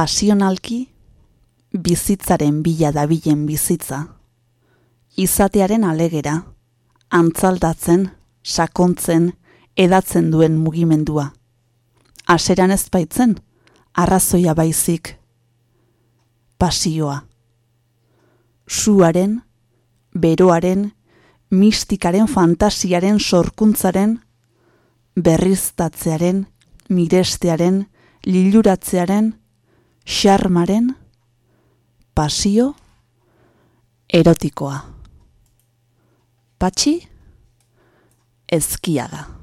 pasionalki bizitzaren bila dabilen bizitza. Izatearen alegera, antzaldatzen, sakontzen, edatzen duen mugimendua. Aseran ez baitzen, arrazoia baizik, pasioa. Suaren, beroaren, mistikaren fantasiaren sorkuntzaren, berriztatzearen, mirestearen, liluratzearen, xarmaren, pasio, erotikoa. Patxi, ezkiaga.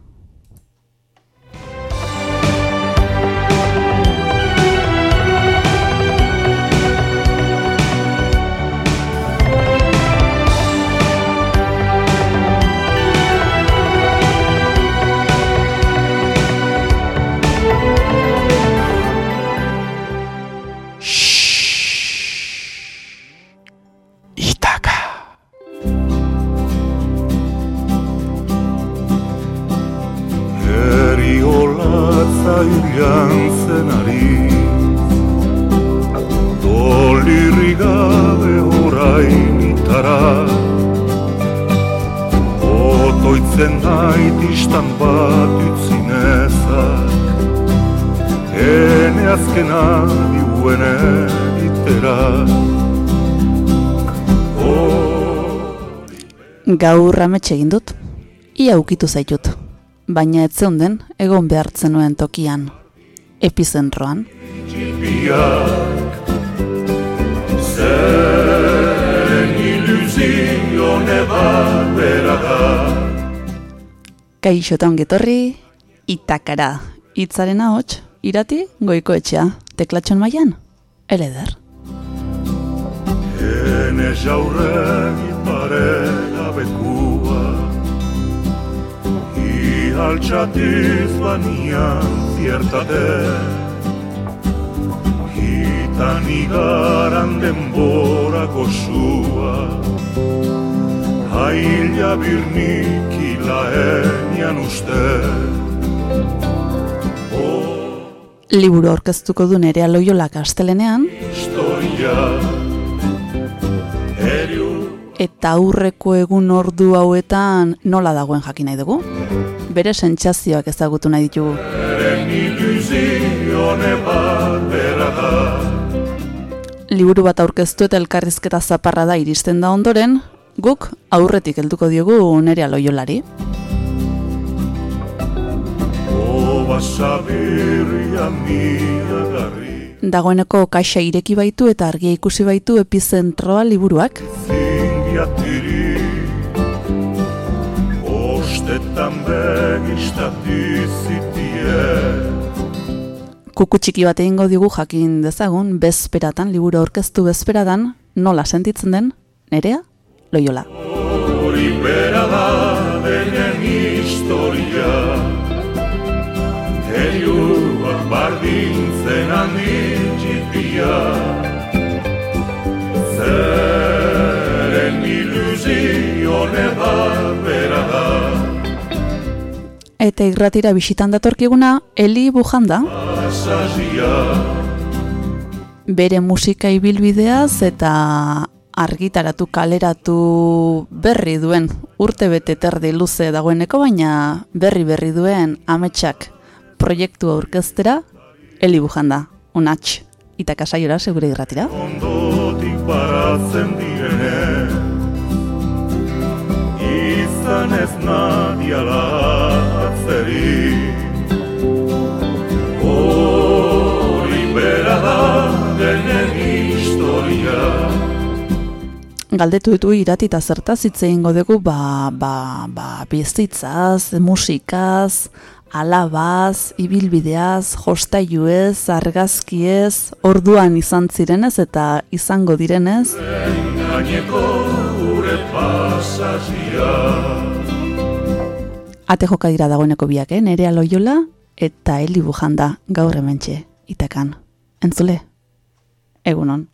Jantzen ari. Dolirri gabe orain itara. Otoitzen nait istan bat utzinezak Ene azkena diuen editera Gaur ametxe egin dut, ia ukitu zaitut baina ez den egon behartzen nuen tokian, epizentroan. Kaixo eta ongetorri, itakara, itzaren ahots, irati, goiko etxea, teklatxon maian, eleder. Hene jaurren ipare altxatiz banian ziertate Hitan igaran denborako sua Haila birnik ilaenian uste. Liburu orkeztuko du nerea loiolak astelenean Historia Eta aurreko egun ordu hauetan nola dagoen jakin nahi dugu? bere sentsazioak ezagutu nahi ditugu. Liburu bat aurkeztu eta elkarrizketa zaparra da iristen da ondoren, guk aurretik helduko diogu nere aloiolari. Dagoeneko kaxa ireki baitu eta argia ikusi baitu epizentroa liburuak. Bostetan Kuku txiki bat egingo digu jakin dezagun, bezperatan, liburu orkestu bezperadan, nola sentitzen den, nerea, loiola. Hori bera da denen historia, heriuak bardintzen handi txipia, Eta irratira bisitan datorkiguna, Eli Bujanda. Bere musika ibilbideaz eta argitaratu kaleratu berri duen urte bete terdi luze dagoeneko, baina berri berri duen ametsak proiektu aurkeztera, Eli Bujanda, unatx, eta kasaiora segure irratira. Ondotik baratzen direne, zeri Hori bera da denen historia Galdetu ditu iratita zertaz hitzein godegu ba, ba, ba, bizitzaz, musikaz, alabaz, ibilbideaz, jostaiuez, argazkiez, orduan izan zirenez eta izango direnez. Gaineko gure pasazia Ate joka dira dagoeneko biak, eh? Nerea loiola eta heli bujanda gaur hementxe itakan. Entzule, egunon.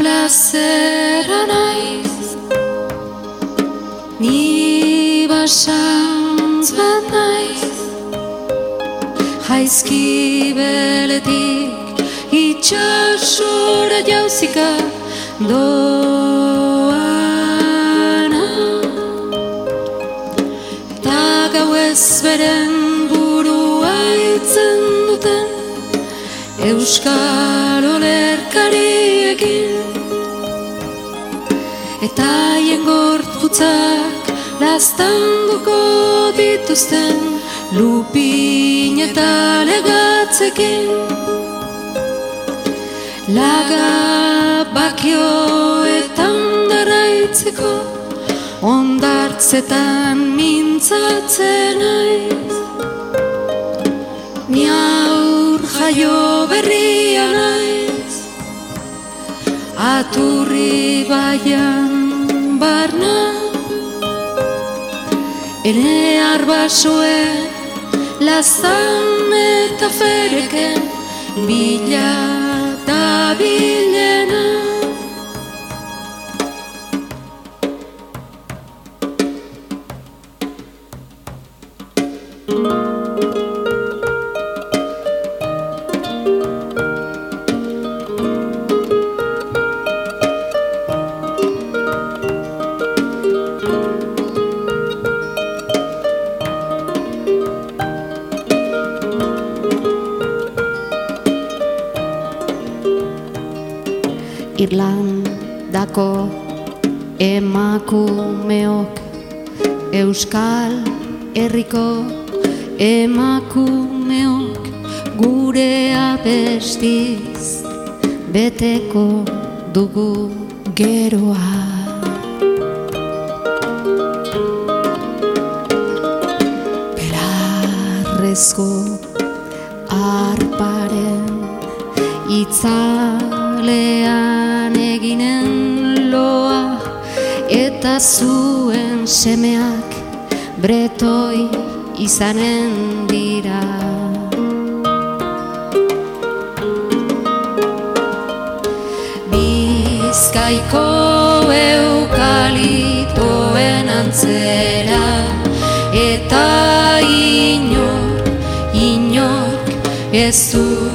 Plazera naiz. Ni basantz bat naiz. Jaizki beletik itxasora jauzika doana. Eta gau ez burua itzen duten Euskal olerkariekin Eta haien gorputzak lastanduko dituzten Lupin eta legatzekin. Laga bakioetan daraitzeko Ondartzetan mintzatzen naiz. Ni jaio berria naiz. Aturri baian barna. Ene arbasoen lazan eta fereken Bila eta bilena Herriko emakumeok gure abestiz beteko dugu geroa. Belarrezko arparen itzalean eginen loa eta zuen semeak bretoi izanen dira. Bizkaiko eukalitoen antzera eta inor, inor ez du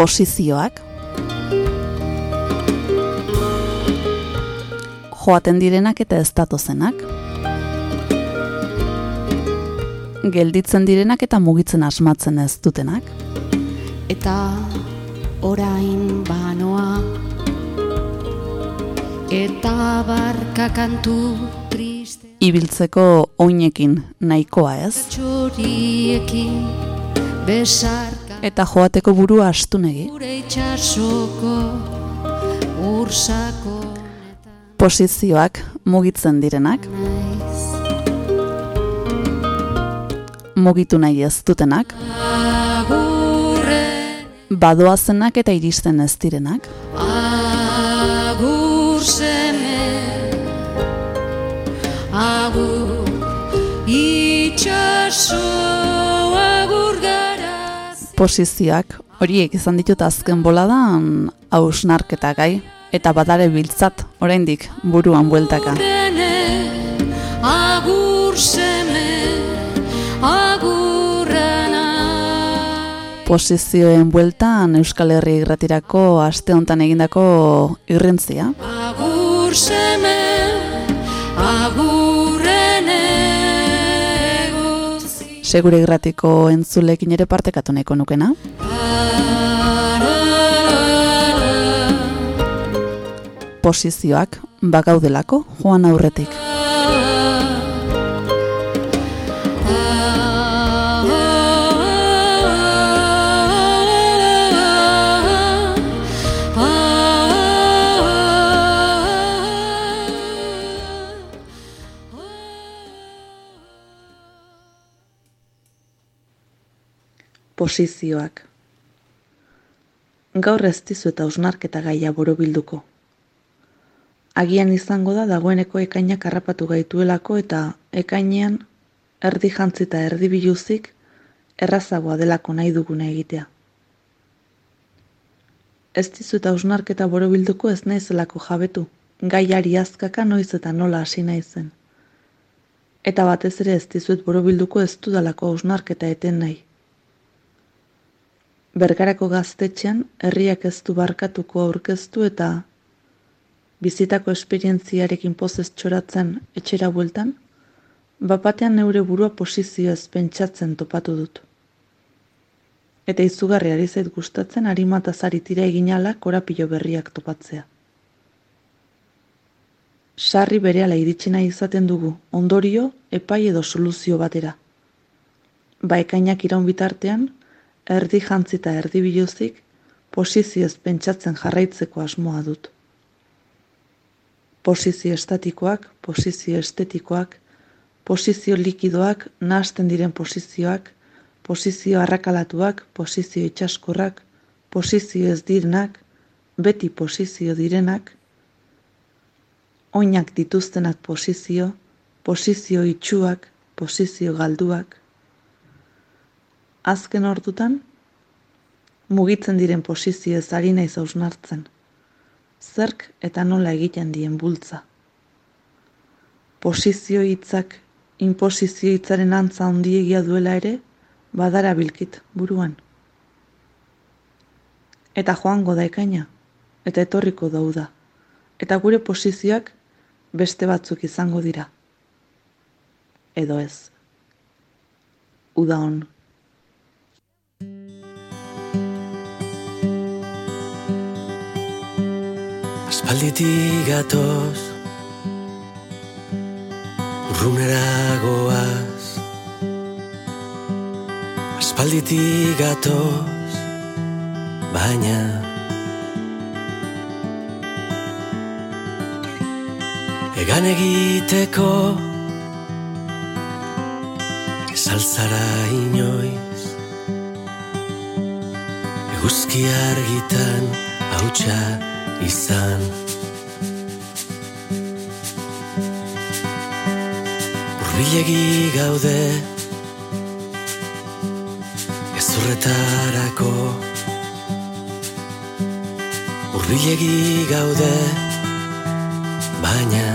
posizioak joaten direnak eta ez datozenak. Gelditzen direnak eta mugitzen asmatzen ez dutenak. Eta orain banoa. Eta barka kantu triste. Ibiltzeko oinekin nahikoa ez? Besarka eta joateko burua astunegi posizioak mugitzen direnak. Mugitu nahi ez dutenak. Badoazenak eta iristen ez direnak. Agur seme agur garaz posizioak horiek izan ditut azken boladan hausnarketa gai eta badare biltzat oraindik buruan bueltaka. Agur posizioen bueltan Euskal Herri irratirako aste hontan egindako irrentzia. Agur seme, agurren Segure irratiko entzulekin ere partekatu nahiko nukena. Posizioak bagaudelako joan aurretik. Posizioak Gaur ez dizu eta ausnarketa gaia borobilduko. Agian izango da dagoeneko ekainak harrapatu gaituelako eta ekainean erdi jantzi eta erdi biluzik errazagoa delako nahi duguna egitea. Ez dizu eta ausnarketa borobilduko ez naizelako jabetu, gaiari azkaka noiz eta nola hasi naizen. Eta batez ere ez dizuet borobilduko ez dudalako ausnarketa eten nahi. Bergarako gaztetxean herriak ez du barkatuko aurkeztu eta bizitako esperientziarekin pozez txoratzen etxera bueltan, bapatean neure burua posizio ez pentsatzen topatu dut. Eta izugarri ari zait gustatzen harimata zaritira eginala korapilo berriak topatzea. Sarri berehala iritsi nahi izaten dugu, ondorio, epai edo soluzio batera. Ba ekainak iraun bitartean, erdi jantzi eta erdi biluzik, posizioz pentsatzen jarraitzeko asmoa dut. Posizio estatikoak, posizio estetikoak, posizio likidoak, nahasten diren posizioak, posizio arrakalatuak, posizio itxaskorrak, posizio ez direnak, beti posizio direnak, oinak dituztenak posizio, posizio itxuak, posizio galduak, azken ordutan, mugitzen diren posizio ez ari naiz hausnartzen. Zerk eta nola egiten dien bultza. Posizio hitzak, inposizio hitzaren antza handiegia duela ere, badara bilkit buruan. Eta joango da ekaina, eta etorriko dauda, eta gure posizioak beste batzuk izango dira. Edo ez. Uda hon. Aspalditik gatoz Urrunera goaz. Aspalditik gatoz Baina Egan egiteko Ezaltzara inoiz. Eguzki argitan hautsa izan. Urbilegi gaude Gezurretarako Urbilegi gaude Baina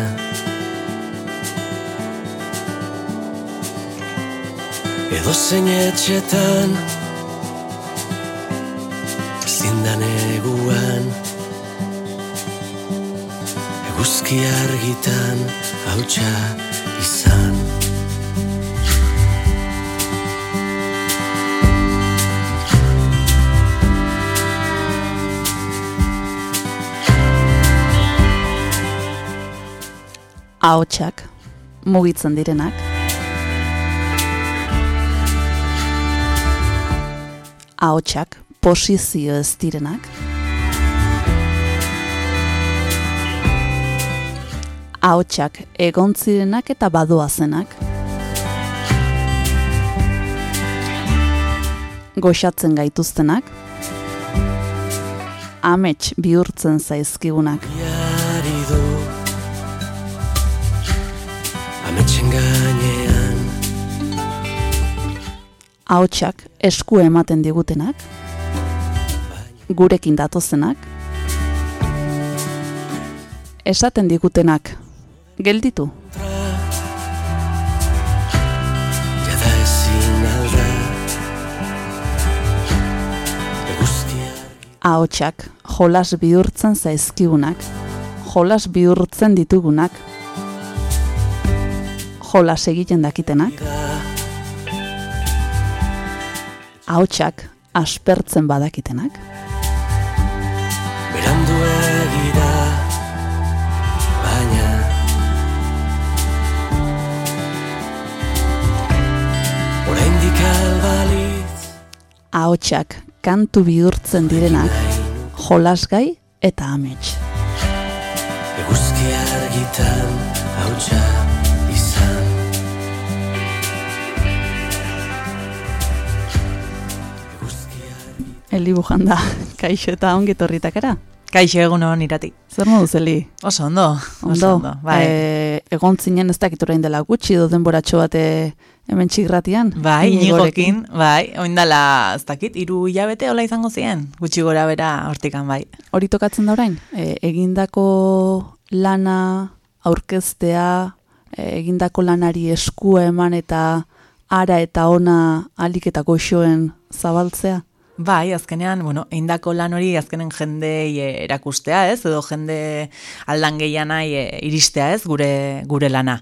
Edo zein etxetan Zindan eguan Eguzki argitan hautsa izan Ahotsak mugitzen direnak. Ahotsak posizio ez direnak. Ahotsak egontzirenak eta badoazenak. Goxatzen gaituztenak. Amets bihurtzen zaizkigunak. Iari du Ametxen gainean ahotsak esku ematen digutenak, gurekin datozenak, esaten digutenak, gelditu, ahotsak jolas bihurtzen zaizkigunak, jolas bihurtzen ditugunak, jolas egiten dakitenak, ahotsak aspertzen badakitenak, ahotsak kantu bihurtzen direnak, jolasgai eta amets. Eguzki argitan hautsa izan Eli bujanda, kaixo eta ongi torritakera. Kaixo egun hon irati. Zer moduz, Eli? Oso ondo. Ondo, Oso ondo. Bai. e, egon zinen ez dakit orain dela gutxi do denboratxo bate hemen txigratian. bai, Inigorekin. bai, oindala, ez dakit, iru hilabete hola izango ziren, gutxi gora bera hortikan bai. Hori tokatzen da orain, e, egindako lana aurkeztea, e, egindako lanari eskua eman eta ara eta ona alik eta goxoen zabaltzea. Bai, azkenean, bueno, eindako lan hori azkenen jendei e, erakustea, ez? Edo jende aldan gehian nahi e, iristea, ez? Gure, gure lana.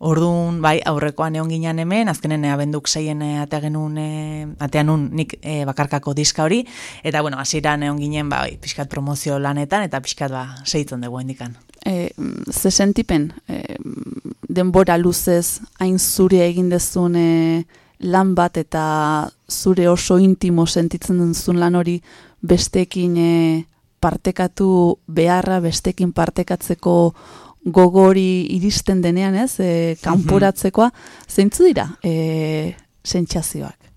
Orduan, bai, aurrekoan egon ginen hemen, azkenen e, abenduk seien e, atea genuen, e, atea nun nik e, bakarkako diska hori, eta, bueno, hasieran egon ginen, bai, pixkat promozio lanetan, eta pixkat, ba, seitzen dugu indikan. E, ze sentipen, e, denbora luzez hain zure egin dezun e, lan bat eta zure oso intimo sentitzen duzun lan hori bestekin e, partekatu beharra, bestekin partekatzeko gogori iristen denean, ez, e, kanporatzekoa, zeintzu dira e, sentsazioak?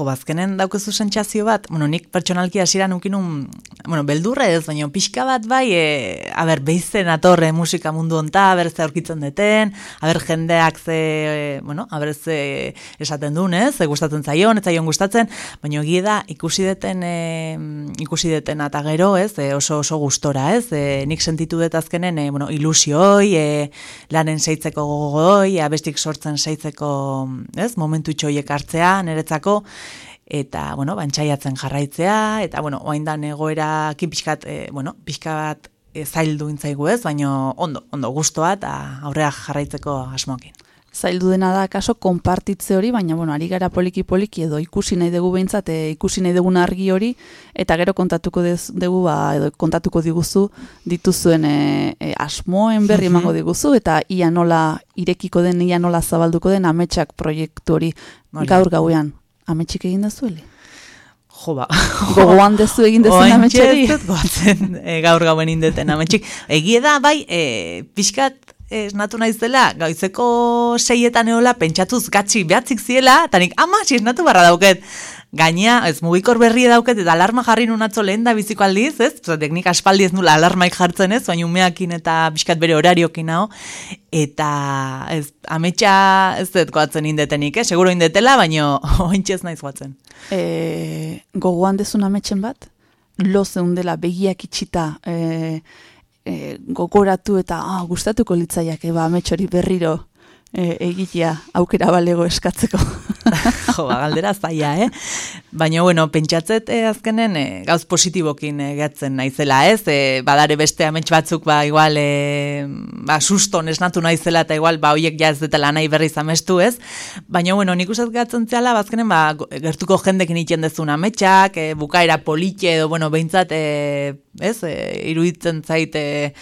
Jo, bazkenen daukezu sentsazio bat, bueno, nik pertsonalki hasieran ukinun, bueno, beldurre ez, baina pixka bat bai, e, aber, behizen atorre musika mundu onta, aber ze aurkitzen deten, aber jendeak ze, e, bueno, aber ze esaten duen, ez, ze gustatzen zaion, ez zaion gustatzen, baina egia ikusi deten, e, ikusi deten eta gero, ez, e, oso oso gustora, ez, e, nik sentitu dut azkenen, e, bueno, ilusioi, e, lanen seitzeko gogoi, abestik sortzen seitzeko, ez, momentu txoiek hartzea, niretzako, eta, bueno, bantxaiatzen jarraitzea, eta, bueno, oain da egoera pixkat, e, bueno, pixka bat e, zaildu intzaigu ez, baina ondo, ondo gustoa eta aurrea jarraitzeko asmoakin. zaildu dena da kaso konpartitze hori, baina bueno, ari gara poliki poliki edo ikusi nahi dugu behintzat, e, ikusi nahi dugun argi hori, eta gero kontatuko dez, dugu, ba, edo kontatuko diguzu dituzuen e, e, asmoen berri Mhm. emango diguzu, eta ia nola irekiko den, ia nola zabalduko den ametsak proiektu Hori. gaur gauean. Ametsik egin da zueli? Jo, ba. Gogoan dezu egin dezen ez dut goatzen e, gaur gauen indeten ametxik. Egie da, bai, e, pixkat esnatu naizela, gaizeko seietan eola, pentsatuz gatzi behatzik ziela, eta nik, ama, esnatu barra dauket. Gaina, ez mugikor berri dauket, eta alarma jarri nun atzo lehen da biziko aldiz, ez? Zatek nik aspaldi ez nula alarmaik jartzen ez, baina umeakin eta pixkat bere horariokin hau. Eta, ez, ametsa ez dut goatzen indetenik, eh? Seguro indetela, baina ointxe ez naiz goatzen. e, gogoan dezun ametsen bat, lo zeundela begiak itxita e, e, gogoratu eta ah, gustatuko litzaiak eba amets hori berriro e, egitea aukera balego eskatzeko. jo, ba, galdera zaila, eh? Baina, bueno, pentsatzet eh, azkenen eh, gauz positibokin eh, gehatzen naizela, ez? Eh, badare beste amets batzuk, ba, igual, eh, ba, suston esnatu naizela, eta igual, ba, hoiek ja ez dutela nahi berriz amestu, ez? Baina, bueno, nik uste gehatzen zehala, bazkenen, ba, go- gertuko jendekin iten dezun ametsak, eh, bukaera politxe edo, bueno, behintzat, eh, ez? Eh, iruditzen zait eh,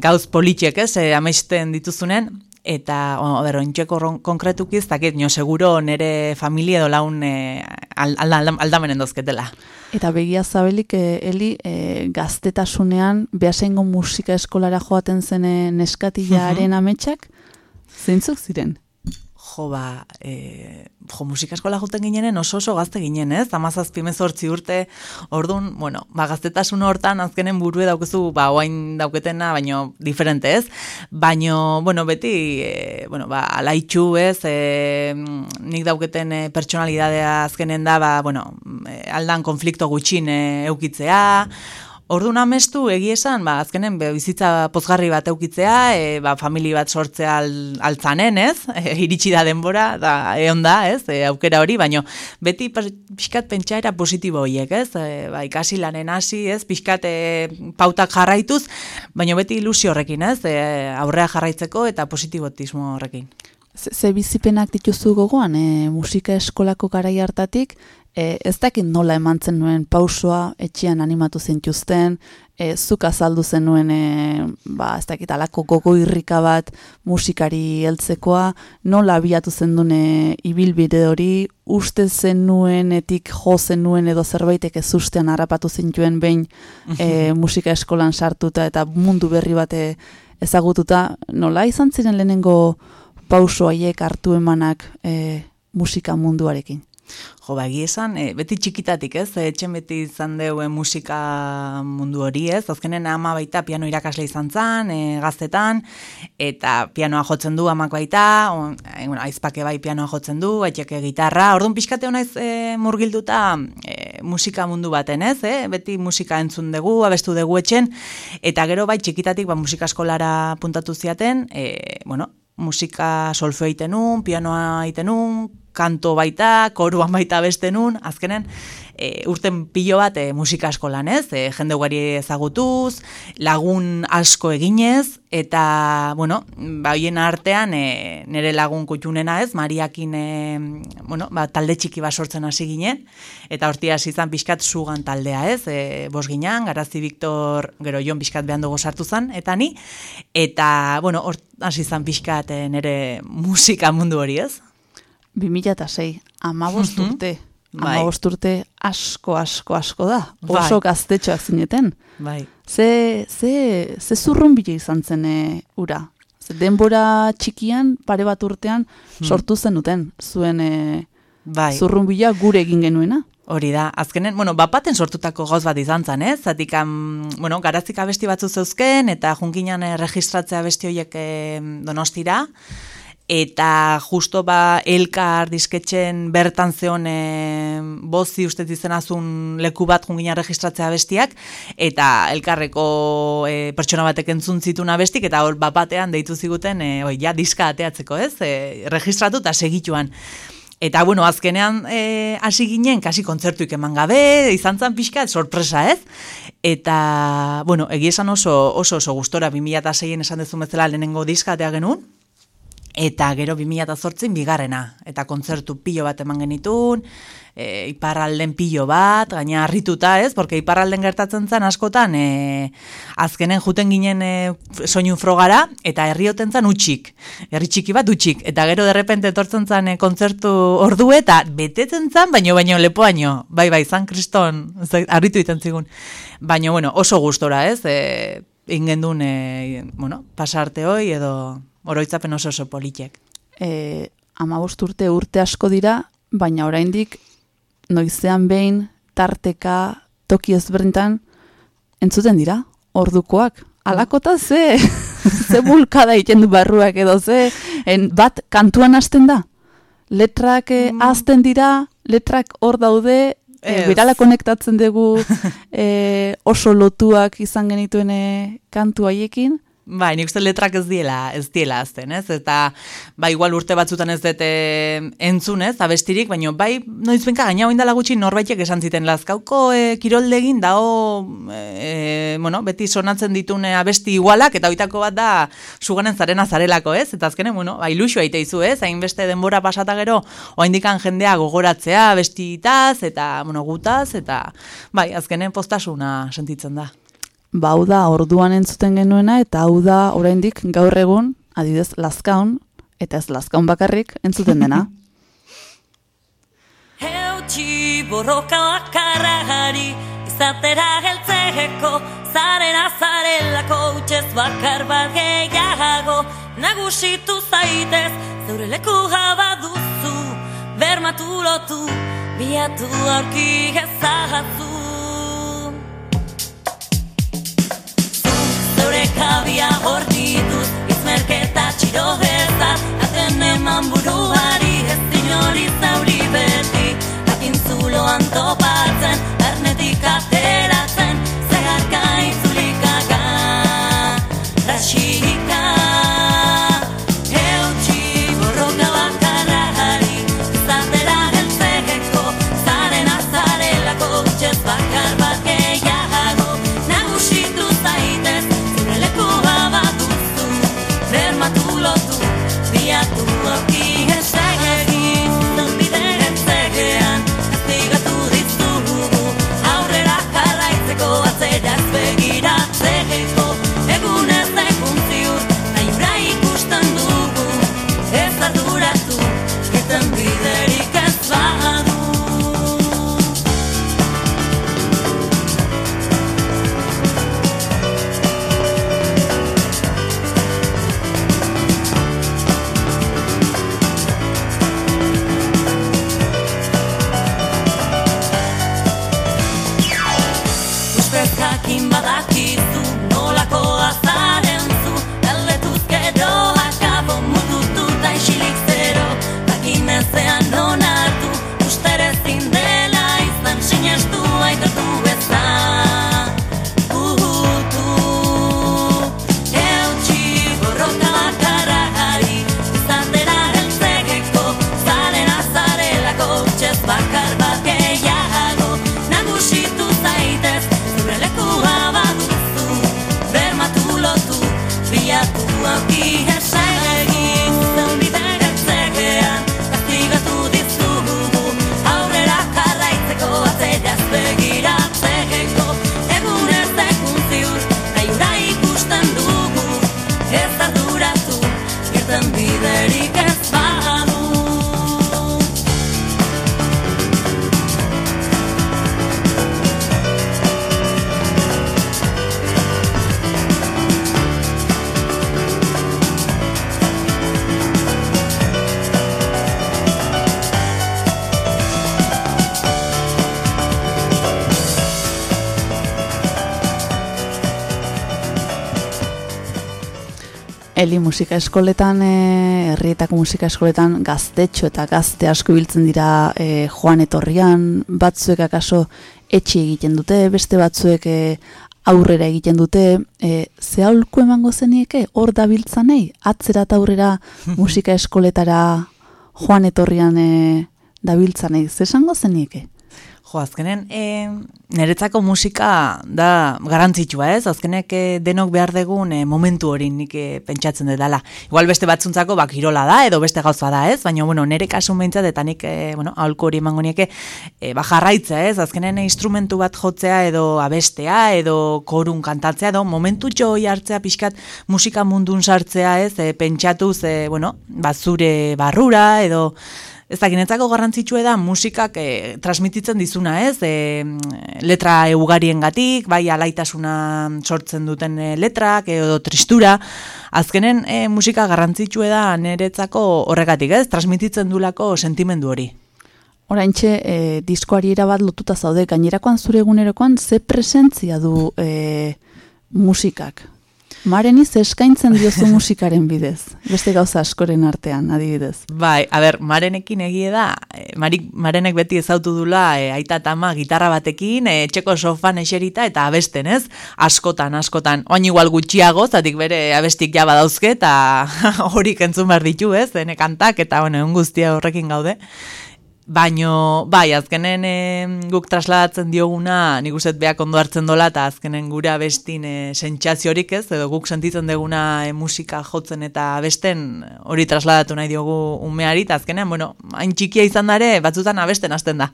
gauz politxek, ez? Eh, amesten dituzunen, eta o, ber, ontxeko konkretuki ez dakit, nio seguro nere familia edo laun e, al, al, aldamenen dozketela. Eta begia zabelik, e, Eli, e, gaztetasunean, behasengo musika eskolara joaten zen e, neskatilaren ametsak, zeintzuk ziren? Jo, ba, e, jo, musika eskola joten ginenen oso oso gazte ginen, ez? Amazazpi mezortzi urte, orduan, bueno, ba, gaztetasun hortan azkenen burue daukezu, ba, oain dauketena, baino diferente, ez? Baino, bueno, beti, e, bueno, ba, alaitxu, ez? E, nik dauketen e, pertsonalidadea azkenen da, ba, bueno, e, aldan konflikto gutxin e, eukitzea, Ordu amestu egie esan, ba, azkenen be, bizitza pozgarri bat eukitzea, e, ba, famili bat sortzea al, altzanen, ez? E, iritsi da denbora, da, egon da, ez? E, aukera hori, baino beti pixkat pentsaera positibo horiek, ez? E, ba, ikasi lanen hasi, ez? Pixkat e, pautak jarraituz, baino beti ilusio horrekin, ez? E, aurrea jarraitzeko eta positibotismo horrekin. Ze, ze bizipenak dituzu gogoan, e, musika eskolako garai hartatik, e, ez dakit nola eman zen nuen pausoa, etxean animatu zintuzten, e, zuk azaldu zenuen, e, ba, ez dakit alako gogo irrika bat musikari heltzekoa, nola abiatu zen e, ibilbide hori, uste zenuenetik jo zenuen edo zerbaitek ez ustean harrapatu zintuen behin e, musika eskolan sartuta eta mundu berri bate ezagututa, nola izan ziren lehenengo pauso haiek hartu emanak e, musika munduarekin. Jo, ba, esan, e, beti txikitatik, ez? E, Etxen beti izan deu musika mundu hori, ez? Azkenen ama baita piano irakasle izan zan, e, gaztetan, eta pianoa jotzen du amak baita, on, e, bueno, aizpake bai pianoa jotzen du, aitxeke gitarra, orduan pixkate honaiz e, murgilduta e, musika mundu baten, ez? E? Beti musika entzun dugu, abestu dugu etxen, eta gero bai txikitatik ba, musika eskolara puntatu ziaten, e, bueno, musika solfeo nun, pianoa egiten nun, kanto baita, koruan baita beste nun, azkenen e, urten pilo bat e, musika eskolan ez, e, jende ugari ezagutuz, lagun asko eginez, eta, bueno, ba, hoien artean e, nire lagun kutxunena ez, Mariakin, e, bueno, ba, talde txiki bat sortzen hasi ginen, eta horti hasi izan pixkat zugan taldea ez, e, bos ginen, Garazi Viktor, gero Jon pixkat behan dugu sartu zen, eta ni, eta, bueno, hor hasi izan pixkat e, nire musika mundu hori ez. 2006, amabost Mhm. urte. Bai. Amabost urte asko, asko, asko da. Bai. Oso gaztetxoak zineten. Bai. Ze, ze, ze zurrun bila izan zen e, ura. Ze denbora txikian, pare bat urtean, sortu zenuten. Zuen e. Bai. zurrun bila gure egin genuena. Hori da, azkenen, bueno, bapaten sortutako gauz bat izan zen, ez? Zatik, bueno, garazik abesti batzu zeuzken, eta junkinan eh, registratzea abesti horiek eh, donostira, eta justo ba elkar disketxen bertan zeon e, bozi uste izanazun leku bat jungina registratzea bestiak eta elkarreko e, pertsona batek entzun zituna bestik eta hor bat batean deitu ziguten e, oi, ja diska ateatzeko ez? E, registratu eta segituan. Eta, bueno, azkenean e, hasi ginen, kasi kontzertuik eman gabe, izan zen pixka, sorpresa, ez? Eta, bueno, egia esan oso, oso, oso gustora, 2006 esan dezu bezala lehenengo diskatea genuen, eta gero 2008 bigarrena, eta kontzertu pilo bat eman genitun, e, iparralden pilo bat, gaina harrituta ez, porque iparralden gertatzen zen askotan, e, azkenen juten ginen e, soinu frogara, eta herrioten zen utxik, herri txiki bat utxik, eta gero derrepente etortzen zen e, kontzertu ordu eta betetzen zen, baino baino lepoaino, bai bai, zan kriston, harritu iten zigun, baino bueno, oso gustora ez, e, ingendun, e, bueno, pasarte hoi edo oroitzapen oso oso politek. E, amabost urte urte asko dira, baina oraindik noizean behin, tarteka, toki ezberdintan, entzuten dira, ordukoak. Alakota ze, ze bulkada egiten du barruak edo ze, en, bat kantuan hasten da. Letrak eh, hazten dira, letrak hor daude, e, Ez. berala konektatzen dugu e, oso lotuak izan genituen eh, kantu haiekin. Bai, nik uste letrak ez diela, ez diela azten, ez? Eta, ba, igual urte batzutan ez dute entzun, ez? Abestirik, baina bai, noiz benka gaina oindala gutxi norbaitek esan ziten lazkauko e, kiroldegin dao, e, bueno, beti sonatzen ditune abesti igualak, eta oitako bat da suganen zarena zarelako, ez? Eta azkenen, bueno, ba, ilusio aite izu, ez? Hainbeste denbora pasata gero, oaindikan jendea gogoratzea abestitaz, eta, bueno, gutaz, eta, bai, azkenen postasuna sentitzen da. Ba, hau da orduan entzuten genuena eta hau da oraindik gaur egun, adidez, lazkaun, eta ez lazkaun bakarrik entzuten dena. Eutxi borroka bakarragari izatera heltzeko zaren azarelako utxez bakar bat gehiago nagusitu zaitez zeure leku gaba duzu bermatu lotu biatu aurki ezahatzu jabia hor dituz Izmerketa txiro eta Aten eman buruari ez zinori zauri beti. Jakin zuloan topatzen Bernetik ateratzen. Zagarka itzulikaka Rasirik Eli musika eskoletan, e, herrietako musika eskoletan gaztetxo eta gazte asko biltzen dira e, joan etorrian, batzuek akaso etxi egiten dute, beste batzuek e, aurrera egiten dute, e, ze aholku emango zenieke, hor da biltzanei, atzera eta aurrera musika eskoletara joan etorrian e, da biltzanei, ze esango zenieke? Jo, azkenen, e, niretzako musika da garantzitsua ez, azkenek e, denok behar degun e, momentu hori nik e, pentsatzen dela. Igual beste batzuntzako bak kirola da edo beste gauza da ez, baina bueno, nire kasu behintzat eta nik e, bueno, aholko hori emango nieke e, ba, jarraitza ez, azkenen instrumentu bat jotzea edo abestea edo korun kantatzea edo momentu joi hartzea pixkat musika mundun sartzea ez, e, pentsatuz e, bueno, ba, zure barrura edo Ez da, ginetzako garrantzitsue da musikak e, transmititzen dizuna, ez? E, letra eugarien gatik, bai alaitasuna sortzen duten e, letrak, edo tristura. Azkenen e, musika garrantzitsue da niretzako horregatik, ez? Transmititzen dulako sentimendu hori. Oraintxe, e, diskoari bat lotuta zaude, gainerakoan zure egunerokoan, ze presentzia du e, musikak? Mareniz eskaintzen diozu musikaren bidez, beste gauza askoren artean, adibidez. Bai, a ber, marenekin egie da, eh, marik, marenek beti ezautu dula e, aita tama gitarra batekin, e, txeko sofan eserita eta abesten, ez? Askotan, askotan, oain igual gutxiago, zatik bere abestik jaba dauzke, eta horik entzun behar ditu, ez? Ene kantak, eta bueno, guztia horrekin gaude. Baino, bai, azkenen e, guk trasladatzen dioguna, nik uset behak ondo hartzen dola, eta azkenen gure abestin e, sentsaziorik ez, edo guk sentitzen deguna e, musika jotzen eta abesten hori trasladatu nahi diogu umeari, eta azkenen, bueno, hain txikia izan dare, batzutan abesten hasten da.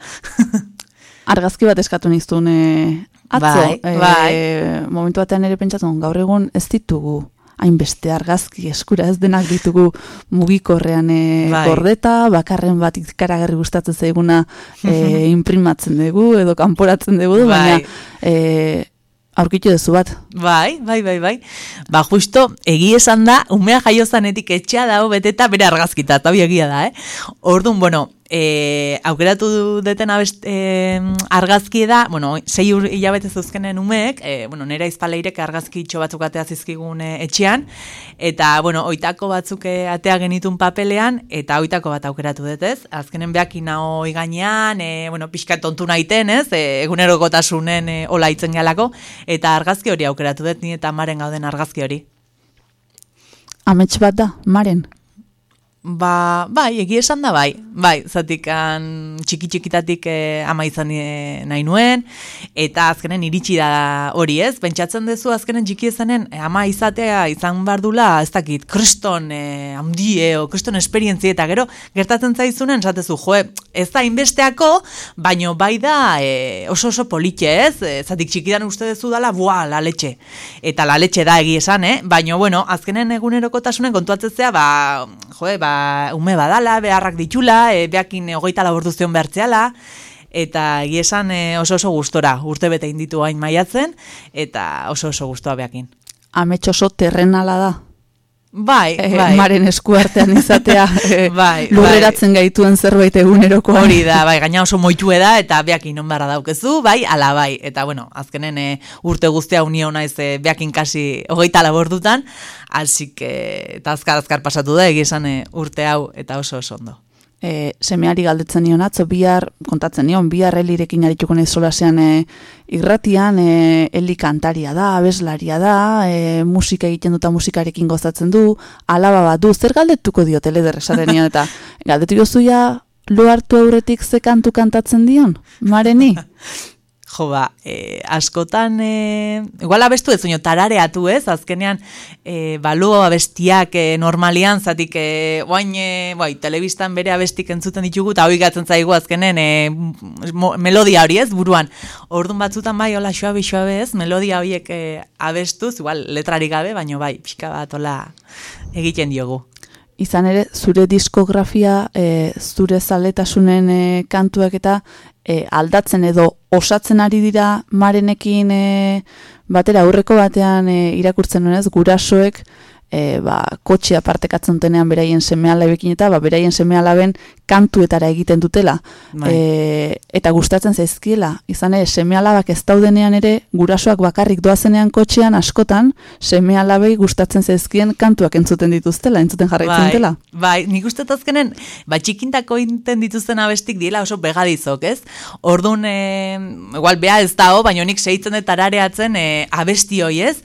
Argazki bat eskatu niztun, e, atzo, bai, bai. E, momentu batean ere pentsatzen, gaur egun ez ditugu hainbeste argazki eskura ez denak ditugu mugikorrean e, Bai. gordeta, bakarren bat ikaragarri gustatzen zaiguna e, imprimatzen dugu edo kanporatzen dugu, baina Bai. e, aurkitu duzu bat. Bai, bai, bai, bai. Ba, justo, egi esan da, umea jaiozanetik etxea dago beteta bere argazkita, eta egia da, eh? Orduan, bueno, e, aukeratu duten abest, e, argazki da, bueno, sei ur hilabete zuzkenen umeek, e, bueno, nera izpaleirek argazki batzuk atea zizkigun e, etxean, eta, bueno, oitako batzuk atea genitun papelean, eta oitako bat aukeratu detez, azkenen behakin hau gainean, e, bueno, pixka tontu naiten, ez, e, egunerokotasunen e, ola itzen galako, eta argazki hori aukeratu dut, ni eta maren gauden argazki hori. Amets bat da, maren. Ba, bai, egia esan da bai. Bai, zatikan txiki txikitatik eh, ama izan eh, nahi nuen, eta azkenen iritsi da hori ez, pentsatzen duzu azkenen txiki izanen eh, ama izatea izan bardula, ez dakit, kriston eh, handie, o kriston esperientzi, eta gero, gertatzen zaizunen, esatezu, joe, ez da inbesteako, baino bai da eh, oso oso politxe ez, eh, zatik txikidan uste duzu dala, bua, la letxe. Eta la letxe da egi esan, eh? Baino, bueno, azkenen egunerokotasunen kontuatzea, ba, joe, ba, ume badala, beharrak ditula, e, behakin hogeita laborduzion behartzeala, eta egia esan e, oso oso gustora, urte bete inditu hain maiatzen, eta oso oso gustoa behakin. Amets oso terrenala da. Bai, E, bai. maren esku artean izatea e, Bai, lurreratzen gaituen zerbait egunerokoan. Hori da, bai, gaina oso moitue da, eta beakin non barra daukezu, bai, ala bai. Eta, bueno, azkenen e, urte guztia unio naiz e, beakin kasi hogeita labordutan, así que, eta azkar azkar pasatu da, egizan e, urte hau, eta oso oso ondo. E, semeari galdetzen nion atzo, bihar, kontatzen nion, bihar elirekin arituko nahi solasean e, irratian, e, eli kantaria da, abeslaria da, e, musika egiten duta musikarekin gozatzen du, alaba bat du, zer galdetuko dio teleder esaten nion, eta galdetu jozuia lo hartu aurretik ze kantu kantatzen dion, mareni? Jo, ba, e, askotan, e, igual abestu ez, oino, tarareatu ez, azkenean, e, balu abestiak e, normalian, zatik, e, oain, e, bai, telebistan bere abestik entzuten ditugu, eta hoi gatzen zaigu azkenen, e, mo- melodia hori ez, buruan. Ordun batzutan bai, hola, xoabe, xoabe ez, melodia horiek e, abestuz, igual, letrarik gabe, baino bai, pixka bat, hola, egiten diogu. Izan ere, zure diskografia, e, zure zaletasunen e, kantuak eta e, aldatzen edo osatzen ari dira marenekin e, batera aurreko batean e, irakurtzen nuen ez, gurasoek e, ba, kotxea partekatzen tenean beraien seme alabekin eta ba, beraien seme alaben kantuetara egiten dutela. Bai. E, eta gustatzen zaizkiela. Izan ere, seme alabak ez daudenean ere, gurasoak bakarrik doazenean kotxean askotan, seme alabei gustatzen zaizkien kantuak entzuten dituztela, entzuten jarraitzen. Bai, nik uste dut azkenen, ba, txikintako inten dituzten abestik diela oso begadizok, ez? Orduan, e, igual, beha ez dao, baina nik segitzen dut arareatzen e, abesti hoi, ez?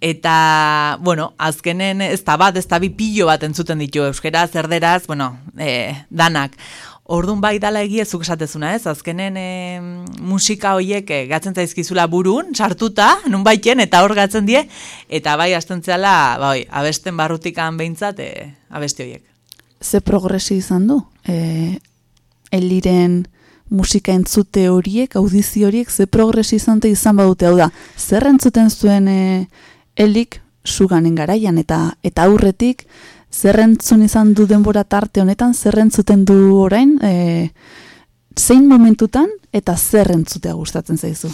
Eta, bueno, azkenen ez da bat, ez da bi pilo bat entzuten ditu, euskera, zerderaz, bueno, e, danak. Orduan bai dala egia zuk esatezuna, ez? Azkenen e, musika hoiek e, gatzen zaizkizula burun, sartuta, nun baiten, eta hor gatzen die, eta bai hasten zehala, bai, abesten barrutikan behintzat, e, abesti hoiek. Ze progresi izan du? E, eliren musika entzute horiek, audizio horiek, ze progresi izan izan badute, hau da, zer entzuten zuen e, elik suganen garaian, eta eta aurretik, zer entzun izan du denbora tarte honetan, zer entzuten du orain, e, zein momentutan, eta zer entzutea gustatzen zaizu?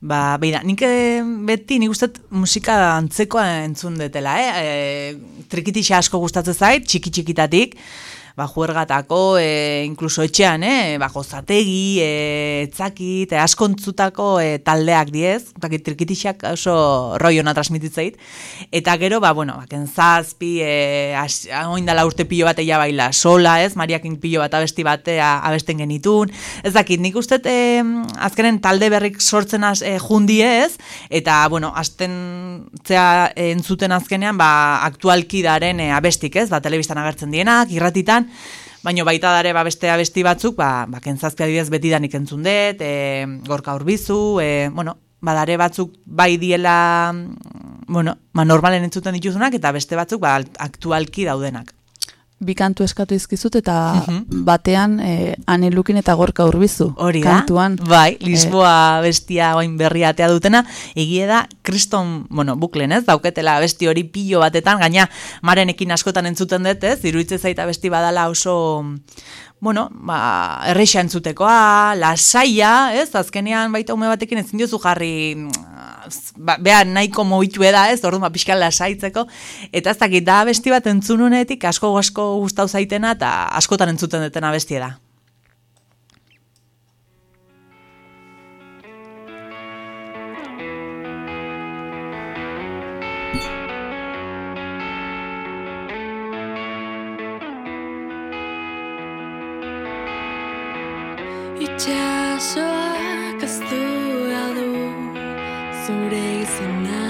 Ba, beira, nik eh, beti nik ustet musika antzekoa entzun detela, eh? E, trikitixa asko gustatzen zait, txiki txikitatik, ba, juergatako, e, inkluso etxean, eh? ba, gozategi, e, etzakit, e, askontzutako e, taldeak diez, dakit trikitixak oso roi hona transmititzeit, eta gero, ba, bueno, ba, kentzazpi, e, as, oindala urte pilo bat eia baila sola, ez, mariakin pilo bat abesti batea abesten genitun, ez dakit, nik uste e, azkenen talde berrik sortzen az, e, jundi ez, eta, bueno, azten zea e, entzuten azkenean, ba, aktualki daren e, abestik, ez, ba, telebistan agertzen dienak, irratitan, Baina baita dare ba, beste abesti batzuk, ba, ba kentzazpia adibidez beti danik entzun dut, e, gorka urbizu, e, bueno, badare batzuk bai diela, mm, bueno, ba, normalen entzuten dituzunak, eta beste batzuk ba, aktualki daudenak. Bi kantu eskatu izkizut eta Mhm. batean e, anelukin eta gorka urbizu. Hori da, Kantuan. bai, Lisboa bestia oain berria atea dutena, egie da, kriston, bueno, buklen ez, dauketela besti hori pilo batetan, gaina marenekin askotan entzuten dut ez, iruitze zaita besti badala oso, bueno, ba, erreixa entzutekoa, lasaia, ez, azkenean baita ume batekin ezin diozu jarri, ba, beha nahiko mobitu da, ez, orduan ba, pixka lasaitzeko, eta ez dakit da besti bat entzununetik asko asko gustau zaitena, eta askotan entzuten dutena bestia da. Itxasoak ez du zure izena.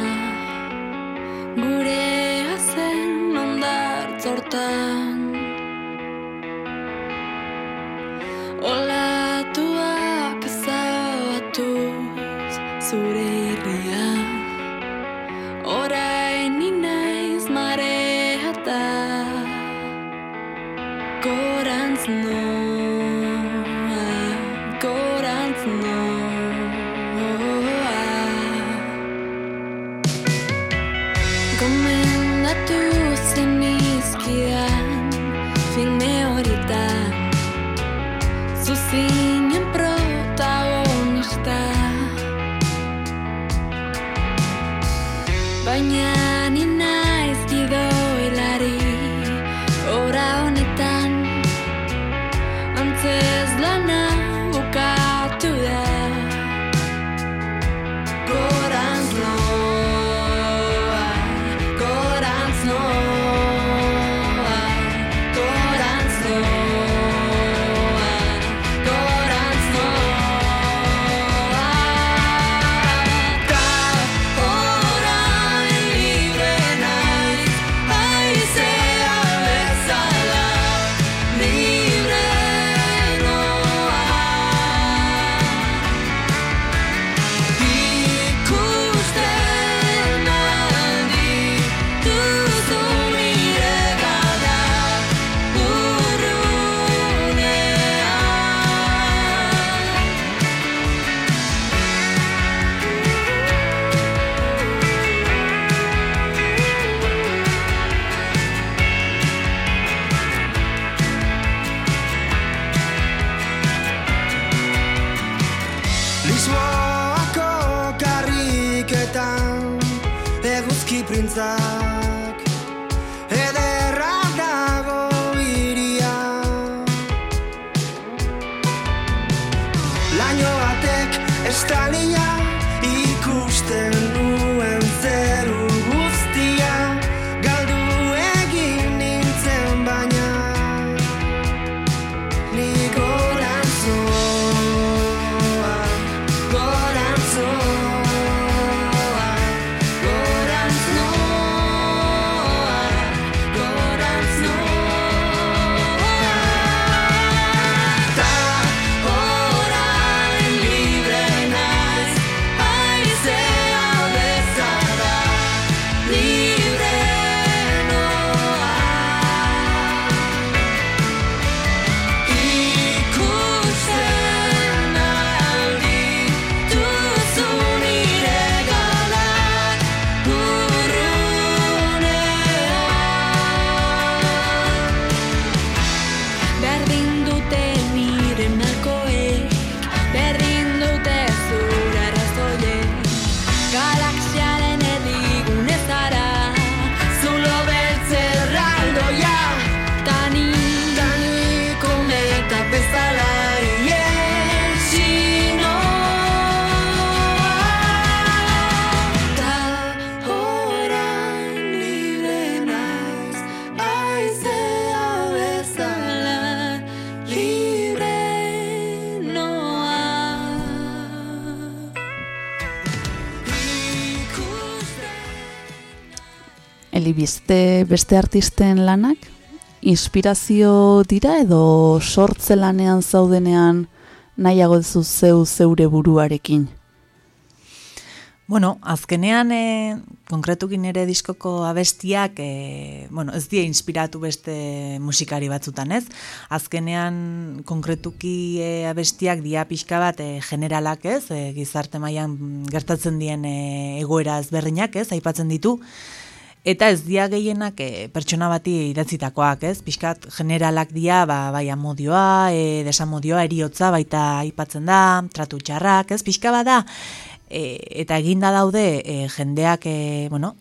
Gure azen ondar zortan Olatuak ezabatuz zure irria Orain inaiz mareata Gorantz noa, Elibizte beste artisten lanak, inspirazio dira edo sortze lanean zaudenean nahiago duzu zeu zeure buruarekin. Bueno, azkenean, e, konkretukin ere diskoko abestiak, e, bueno, ez die inspiratu beste musikari batzutan, ez? Azkenean, konkretuki e, abestiak dia pixka bat e, generalak, ez? E, gizarte mailan gertatzen dien e, egoera ezberdinak, ez? Aipatzen ditu. Eta ez dia gehienak e, pertsona bati idatzitakoak, ez? Pixkat generalak dia, ba, bai amodioa, e, desamodioa, eriotza, baita aipatzen da, tratu txarrak, ez? Pixka bada, e, eta eginda daude e, jendeak, e, bueno,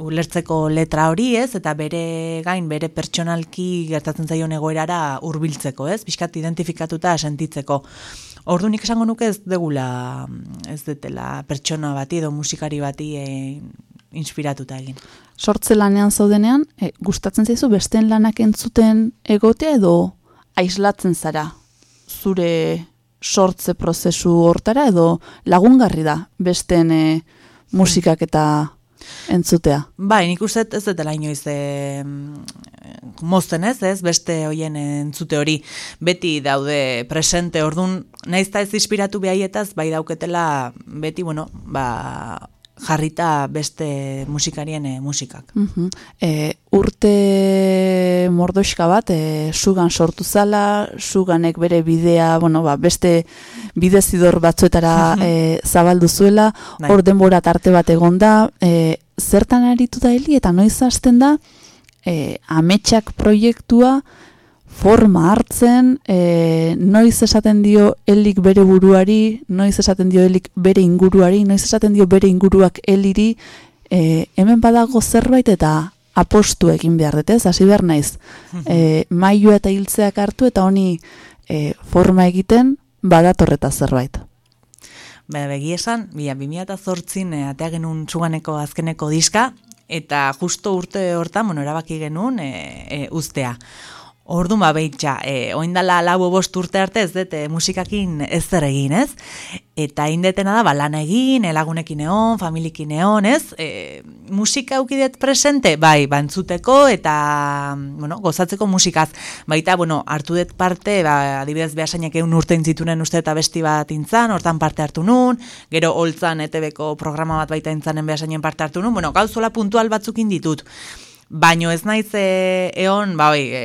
ulertzeko letra hori, ez? Eta bere gain, bere pertsonalki gertatzen zaion egoerara hurbiltzeko, ez? Pixkat identifikatuta sentitzeko. Ordu nik esango nuke ez degula, ez detela pertsona bati edo musikari bati e, inspiratuta egin. Sortze lanean zaudenean, e, gustatzen zaizu besteen lanak entzuten egotea edo aislatzen zara zure sortze prozesu hortara edo lagungarri da besteen e, musikak eta entzutea. Bai, nik uste ez dutela inoiz e, mozten ez, ez, beste hoien entzute hori beti daude presente, ordun naiz eta ez inspiratu behaietaz, bai dauketela beti, bueno, ba, jarrita beste musikarien e, musikak. Mhm. E, urte mordoxka bat, e, sugan sortu zala, suganek bere bidea, bueno, ba, beste bidezidor batzuetara e, zabaldu zuela, Bai. hor denbora tarte bat egonda, e, zertan aritu da heli eta noiz hasten da e, ametsak proiektua forma hartzen, e, noiz esaten dio helik bere buruari, noiz esaten dio helik bere inguruari, noiz esaten dio bere inguruak heliri, e, hemen badago zerbait eta apostu egin behar dut, ez? Hasi behar naiz. E, mailua eta hiltzeak hartu eta honi e, forma egiten badatorreta zerbait. Ba, begi esan, bia, 2008 e, atea genuen txuganeko azkeneko diska, eta justo urte hortan, bueno, erabaki genuen e, e, uztea. Orduan ba behitxa, e, oindala lau bost urte arte ez dut e, musikakin ez zer egin, ez? Eta indetena da, ba, lan egin, elagunekin egon, familikin egon, ez? E, musika eukidet presente, bai, bantzuteko eta, bueno, gozatzeko musikaz. Baita, bueno, hartu dut parte, ba, adibidez behasainek egun urte intzitunen uste eta besti bat intzan, hortan parte hartu nun, gero holtzan ETV-ko programa bat baita intzanen behasainen parte hartu nun, bueno, gauzola puntual batzukin ditut. Baino ez naiz e, eon, ba, oi, e,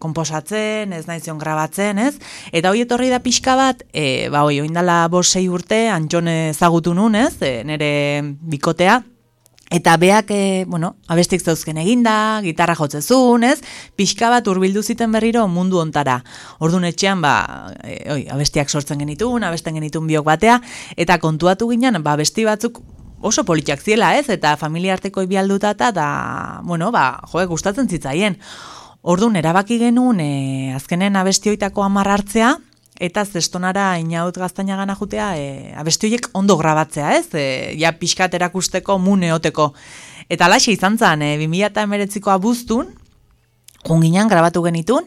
komposatzen, ez naiz eon grabatzen, ez? Eta hoi etorri da pixka bat, e, ba, oi, oindala sei urte, antxone ezagutu nun, ez? E, nere bikotea, Eta beak, e, bueno, abestik zauzken eginda, gitarra jotzezun, ez? Pixka bat hurbildu ziten berriro mundu ontara. Ordun etxean, ba, e, oi, abestiak sortzen genitun, abesten genitun biok batea, eta kontuatu ginen, ba, abesti batzuk oso politiak ziela, ez? Eta familia arteko ibialduta eta, da, bueno, ba, joe, gustatzen zitzaien. Orduan, erabaki genuen, e, azkenen abestioitako amar hartzea, eta zestonara inaut gaztaina gana jutea, e, abesti horiek ondo grabatzea, ez? E, ja pixkat erakusteko, mune oteko. Eta alaxe izan zen, e, 2008ko abuztun, junginan grabatu genitun,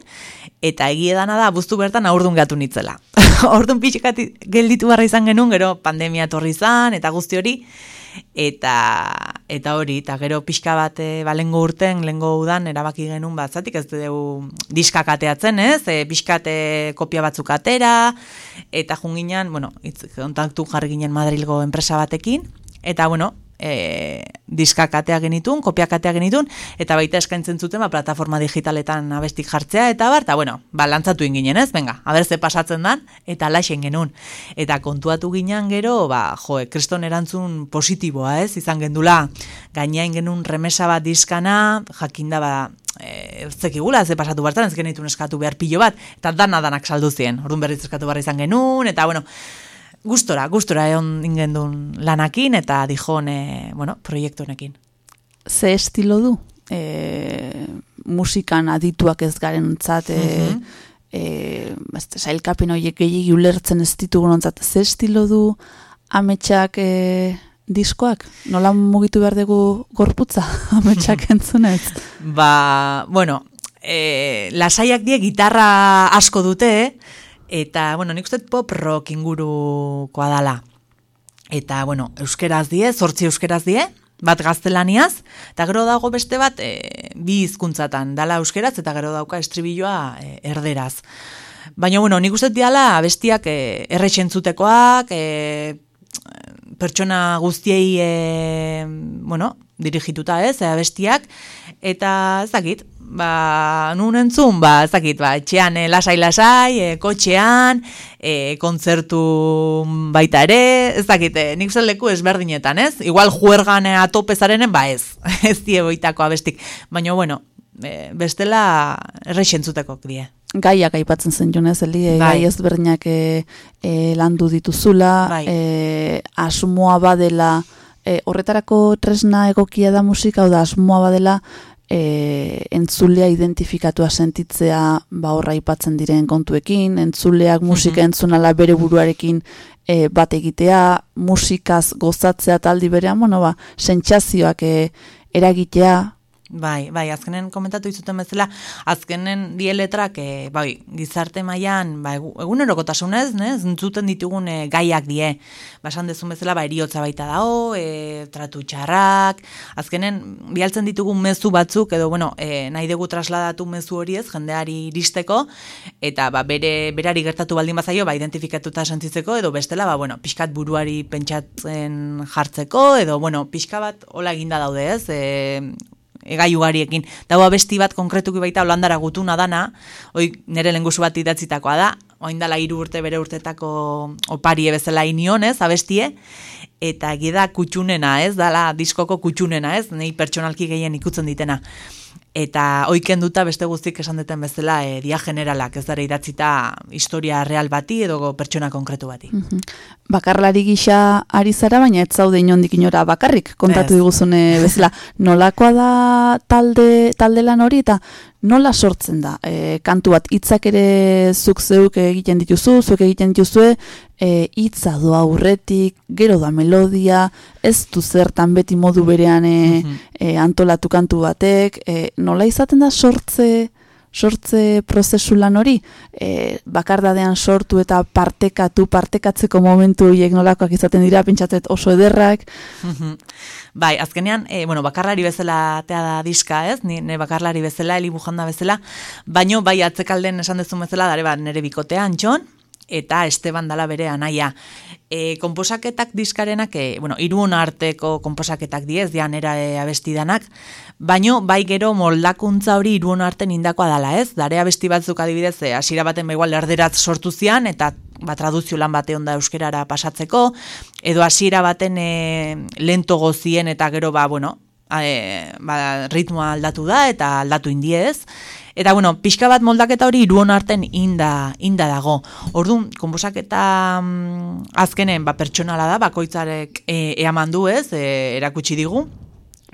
eta egie dana da, abuztu bertan aurdun gatu nitzela. Ordun pixkat gelditu barra izan genuen, gero pandemia torri izan, eta guzti hori, eta eta hori, eta gero pixka bat e, ba, lengo urten, lengo udan, erabaki genuen bat, zatik ez dugu diskak ateatzen, ez? E, pixkat e, kopia batzuk atera, eta junginan, bueno, itz, kontaktu jarri ginen Madrilgo enpresa batekin, eta bueno, e, diskak atea genitun, kopiak atea genitun, eta baita eskaintzen zuten ba, plataforma digitaletan abestik jartzea, eta bar, eta bueno, ba, lantzatu inginen ez, venga, haber ze pasatzen dan, eta laixen genuen. Eta kontuatu ginen gero, ba, jo, kriston erantzun positiboa ez, izan gendula, gainean genuen remesa bat diskana, jakinda ba, e, zekigula, ze pasatu bertan, ez genitun eskatu behar pilo bat, eta dana danak saldu zien, orduan berriz eskatu behar izan genuen, eta bueno, gustora, gustora egon ingendun lanakin, eta dijon, e, bueno, proiektu honekin. Ze estilo du? E, musikan adituak ez garen ontzat, e, Mhm. e, bazte, sailkapen horiek gehiagi ulertzen ez ditugun ontzat, ze estilo du ametsak e, diskoak? Nola mugitu behar dugu gorputza ametsak entzunez? Ba, bueno, e, lasaiak die gitarra asko dute, eta, bueno, nik uste pop rock ingurukoa dala. Eta, bueno, euskeraz die, zortzi euskeraz die, bat gaztelaniaz, eta gero dago beste bat e, bi hizkuntzatan dala euskeraz, eta gero dauka estribilloa e, erderaz. Baina, bueno, nik uste diala bestiak e, erretxentzutekoak, e, pertsona guztiei e, bueno, dirigituta ez, e, bestiak, eta ez dakit, ba, nun entzun, ba, ez dakit, ba, etxean e, lasai-lasai, e, kotxean, e, kontzertu baita ere, ez dakit, e, nik uste leku ezberdinetan, ez? Igual juergan atopezarenen, ba ez, ez die boitako abestik, baina, bueno, e, bestela errexentzuteko die. Gaiak aipatzen zen junez, Eli, Bai. gai ezberdinak e, e, landu dituzula, Bai. e, asmoa badela, e, horretarako tresna egokia da musika, hau da asmoa badela, e, entzulea identifikatua sentitzea ba horra aipatzen diren kontuekin, entzuleak musika entzunala bere buruarekin e, bat egitea, musikaz gozatzea taldi berean, bueno, ba, sentsazioak e, eragitea, Bai, bai, azkenen komentatu izuten bezala, azkenen die letrak, e, bai, gizarte mailan ba, egu- egunerokotasunez, ne, entzuten ditugun e, gaiak die. Basan dezun bezala, ba, eriotza baita dao, e, tratu txarrak, azkenen bialtzen ditugun mezu batzuk, edo, bueno, e, nahi dugu trasladatu mezu hori ez, jendeari iristeko, eta ba, bere, berari gertatu baldin bazaio, ba, identifikatuta sentitzeko, edo bestela, ba, bueno, pixkat buruari pentsatzen jartzeko, edo, bueno, pixka bat hola eginda daude ez, e, egai ugariekin. Dago abesti bat konkretuki baita holandara gutuna dana, hoi nire lengusu bat idatzitakoa da, oin dala hiru urte bere urtetako oparie bezala inionez, abestie, eta gida kutxunena ez, dala diskoko kutxunena ez, nei pertsonalki gehien ikutzen ditena. Eta oiken duta beste guztik esan duten bezala e, dia generalak, ez dara idatzita historia real bati edo pertsona konkretu bati. bakarlari gisa ari zara, baina ez zaude inondik inora bakarrik, kontatu diguzune bezala. Nolakoa da talde, talde lan hori eta nola sortzen da? E, kantu bat hitzak ere zuk zeuk egiten dituzu, zuek egiten dituzue, e, hitza doa aurretik, gero da melodia, ez du zertan beti modu berean e, e, antolatu kantu batek, e, nola izaten da sortze sortze prozesu lan hori, e, bakardadean sortu eta partekatu, partekatzeko momentu horiek nolakoak izaten dira, pentsatzet oso ederrak, Bai, azkenean, e, bueno, bakarlari bezala atea da diska, ez? Ni ne bakarlari bezala, Eli Bujanda bezala, baino bai atzekalden esan dezun bezala, dare bat nere bikotea Antxon eta Esteban dala bere anaia. E, komposaketak diskarenak, e, bueno, irun arteko komposaketak diez, dian era e, abestidanak, baino bai gero moldakuntza hori irun arten indakoa dala, ez? Dare abesti batzuk adibidez, e, hasiera baten ba igual erderat sortu zian, eta ba, traduzio lan bate onda euskerara pasatzeko, edo hasiera baten e, lento gozien eta gero ba, bueno, e, ba, ritmoa aldatu da eta aldatu indiez. Eta bueno, pixka bat moldaketa hori iruon arten inda, inda dago. Orduan, konposaketa mm, azkenen ba, pertsonala da, bakoitzarek e, eaman du ez, e, erakutsi digu.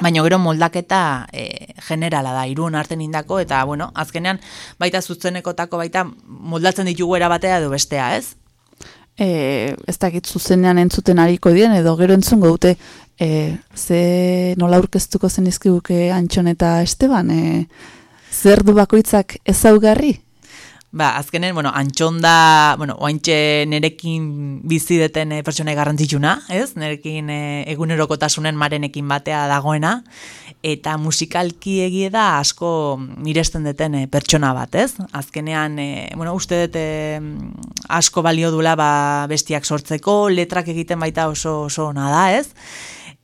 Baina gero moldaketa e, generala da, irun arten indako, eta bueno, azkenean baita zuzenekotako baita moldatzen ditugu era batea edo bestea, ez? E, ez dakit zuzenean entzuten ariko dien, edo gero entzungo dute, e, ze nola aurkeztuko zen izkiguke Antxon eta Esteban, e, zer du bakoitzak ezaugarri? Ba, azkenen, bueno, antxon da, bueno, oaintxe nerekin bizi deten e, pertsonai garrantzitsuna, ez? Nerekin e, egunerokotasunen marenekin batea dagoena, eta musikalki egie da asko miresten deten e, pertsona bat, ez? Azkenean, e, bueno, uste dut e, asko balio dula ba, bestiak sortzeko, letrak egiten baita oso oso ona da, ez?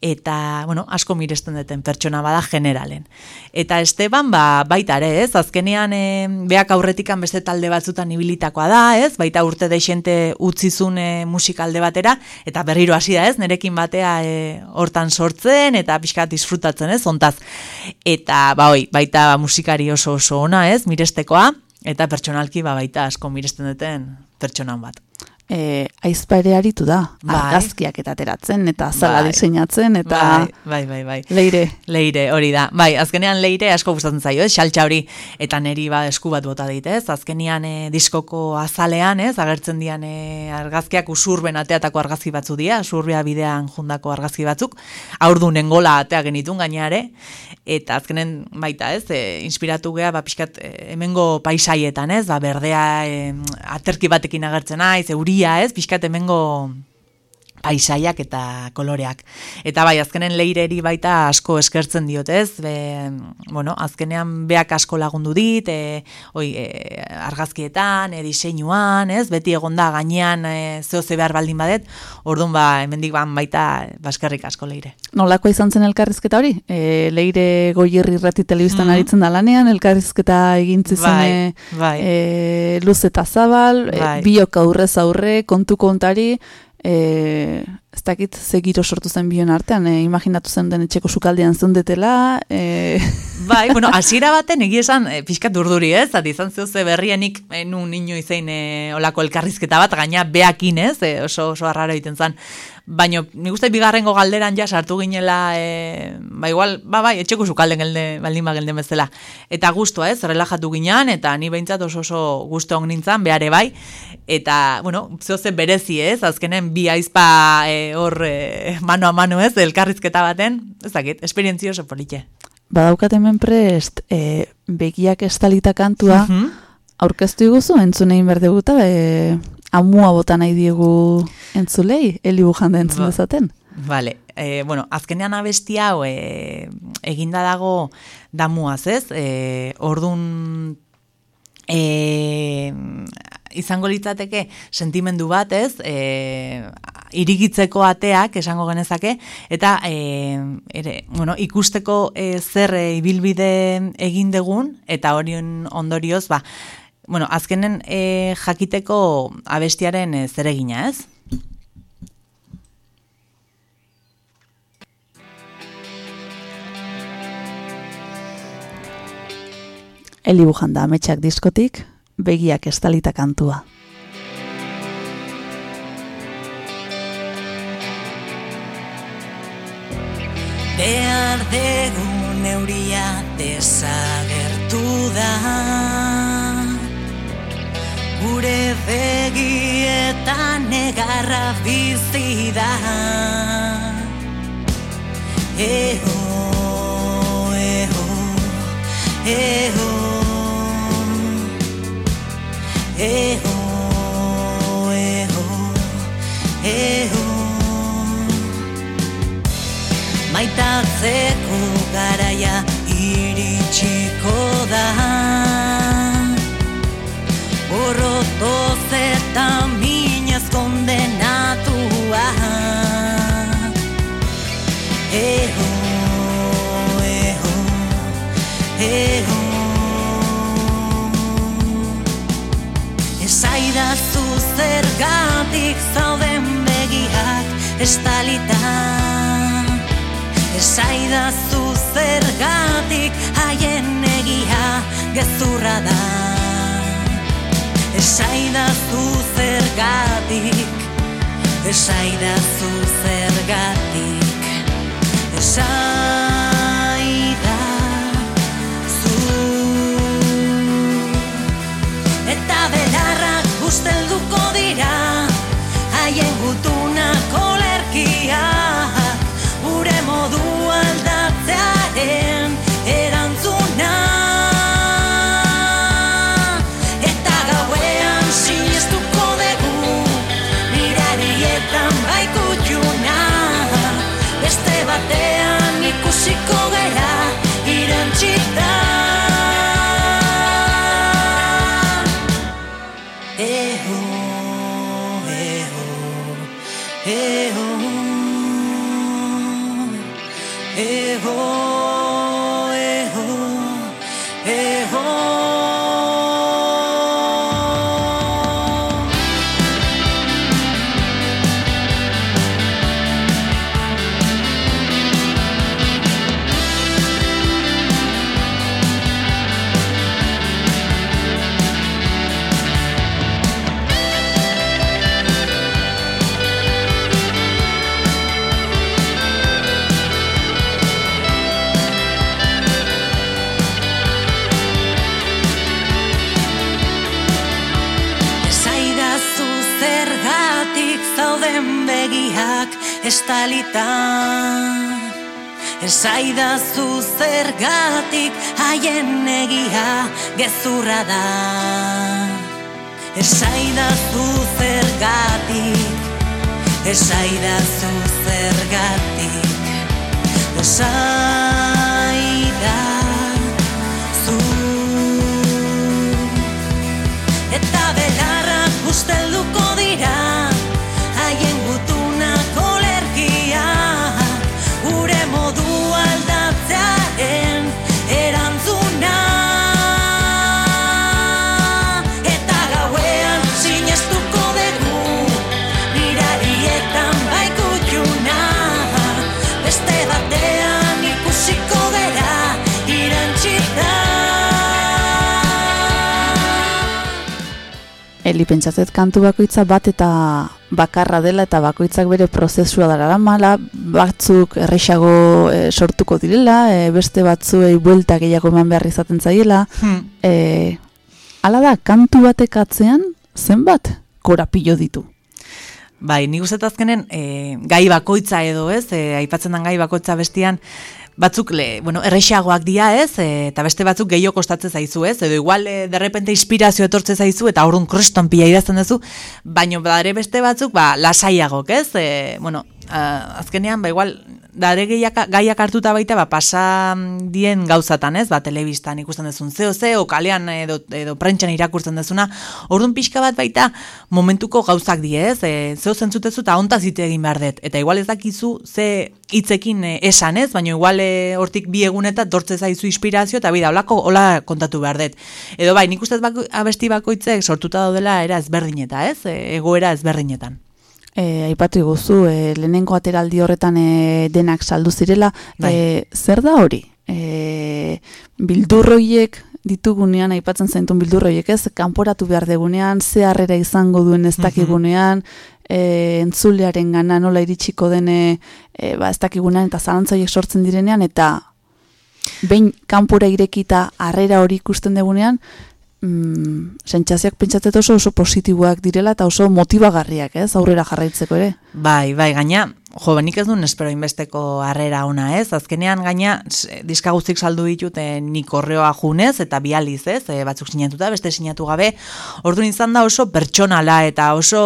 Eta, bueno, asko miresten duten pertsona bada generalen. Eta Esteban, ba, baita ere, ez, azkenean e, beak aurretikan beste talde batzutan ibilitakoa da, ez, baita urte deixente utzizun e, musikalde batera, eta berriro hasi da, ez, nerekin batea e, hortan sortzen, eta pixkat disfrutatzen, ez, ontaz. Eta, ba, oi, baita musikari oso oso ona, ez, mirestekoa, eta pertsonalki, ba, baita asko miresten duten pertsonan bat e, aizpa ere aritu da, Bai. argazkiak eta ateratzen, eta zala Bai. diseinatzen, eta bai, bai, bai, bai. leire. Leire, hori da. Bai, azkenean leire asko gustatzen zaio, ez? Xaltxa hori eta neri ba esku bat bota dit, ez? Azkenean e, diskoko azalean, ez? Agertzen dian e, argazkiak usurben ateatako argazki batzu dira, usurbia bidean jundako argazki batzuk. Aurdun nengola atea genitun gainare eta azkenen baita, ez? E, inspiratu gea ba pixkat e, hemengo paisaietan, ez? Ba berdea e, aterki batekin agertzen naiz, euria, ez? Pixkat hemengo paisaiak eta koloreak. Eta bai, azkenen leireri baita asko eskertzen diot, ez? Be, bueno, azkenean beak asko lagundu dit, e, oi, e, argazkietan, e, diseinuan, ez? Beti egonda gainean e, zeo ze behar baldin badet, orduan ba, hemendik ban baita baskerrik asko leire. Nolakoa izan zen elkarrizketa hori? E, leire goierri irrati telebistan Mhm. aritzen da lanean, elkarrizketa egin zizun Bai, e, bai. e, luz eta zabal, Bai. e, biok aurrez aurre, kontu kontari, e, ez dakit ze giro sortu zen bion artean, e, imaginatu zen den etxeko sukaldean zundetela, e, Bai, bueno, hasiera baten egia esan e, pixkat urduri, ez? Zati izan zeu ze berrienik e, nun ino izein e, olako elkarrizketa bat, gaina beakin, ez? E, oso, oso arraro egiten zen. Baina, nik uste bigarrengo galderan ja sartu ginela, e, ba igual, ba bai, etxeko sukalden gelde, baldin ba gelden bezala. Eta guztua, ez? Relajatu ginean, eta ni behintzat oso oso guztu hon nintzen, behare bai. Eta, bueno, zeo ze berezi, ez? Azkenen bi aizpa e, hor e, mano a mano, ez? Elkarrizketa baten, ez dakit, esperientzio oso polite. badaukat hemen prest, e, begiak estalita kantua, Mhm. aurkeztu iguzu, entzun egin eta e, amua bota nahi diegu entzulei, heli bujanda entzun Ba. dezaten. Vale, e, bueno, azkenean abesti hau e, eginda dago damuaz, ez? E, ordun e, izango litzateke sentimendu bat, ez? E, irigitzeko ateak esango genezake eta e, ere, bueno, ikusteko e, zer ibilbide egin degun eta horien ondorioz, ba, bueno, azkenen e, jakiteko abestiaren e, zeregina, ez? Eli bujanda ametsak diskotik, begiak estalita kantua. Behar degun euria desagertu da Gure begietan negarra bizi da. Eo, eo, eo Eo, eo, eo maitatzeko garaia iritsiko da eta minez kondenatua Ego, ego, ego Esaidazu zergatik zauden begiak estalita Esaidazu zergatik haien egia gezurra da Esaidazu zergatik Esaidazu zergatik. Esaida zu Eta belarrak gustelduko dira Haien gutuna kolerkia Gure modu aldatzearen ikusiko Esaidazu zergatik haien egia gezurra da. Esaidazu zergatik Esaidazu zergatik Esaidazu. Eta belarrak ustelduko dira Eli pentsatzet kantu bakoitza bat eta bakarra dela eta bakoitzak bere prozesua dara mala, batzuk errexago e, sortuko direla, e, beste batzuei buelta gehiago eman behar izaten zaiela. Hmm. E, ala da, kantu batek atzean zenbat korapillo ditu. Bai, dut azkenen e, gai bakoitza edo ez, e, aipatzen den gai bakoitza bestian, batzuk le, bueno, errexagoak dira ez, e, eta beste batzuk gehiago kostatzen zaizu ez, edo igual e, derrepente inspirazio etortze zaizu, eta aurrun kriston pila idazten duzu, baino badare beste batzuk, ba, lasaiagok ez, e, bueno, a, azkenean, ba, igual, dare gaiak, gaiak hartuta baita, ba, pasa dien gauzatan ez, ba, telebistan ikusten duzun zeo zeo, kalean edo, edo prentxan irakurtzen duzuna, orduan pixka bat baita momentuko gauzak die ez, e, zeo zentzutezu eta ontaz hitz egin behar dut, eta igual ez dakizu ze hitzekin e, esan ez, baina igual e, hortik bi egunetan dortze zaizu inspirazio, eta bida, holako hola kontatu behar dut. Edo bai, nik uste dut bako, abesti bakoitzek sortuta daudela era ezberdineta ez, e, egoera ezberdinetan. E, aipatu iguzu, e, lehenengo ateraldi horretan e, denak saldu zirela, Bai. e, zer da hori? E, bildurroiek ditugunean, aipatzen zaintun bildurroiek ez, kanporatu behar degunean, ze harrera izango duen ez dakigunean, e, entzulearen gana nola iritsiko dene, e, ba, ez dakigunean, eta zalantzaiek sortzen direnean, eta behin kanpora irekita harrera hori ikusten degunean, mm, sentsazioak pentsatzet oso oso positiboak direla eta oso motibagarriak, ez, aurrera jarraitzeko ere. Bai, bai, gaina, jo, benik ez duen espero inbesteko harrera ona, ez? Azkenean gaina diska guztik saldu ditut eh, nik korreoa junez eta bializ, ez? E, batzuk sinatuta, beste sinatu gabe. Orduan izan da oso pertsonala eta oso,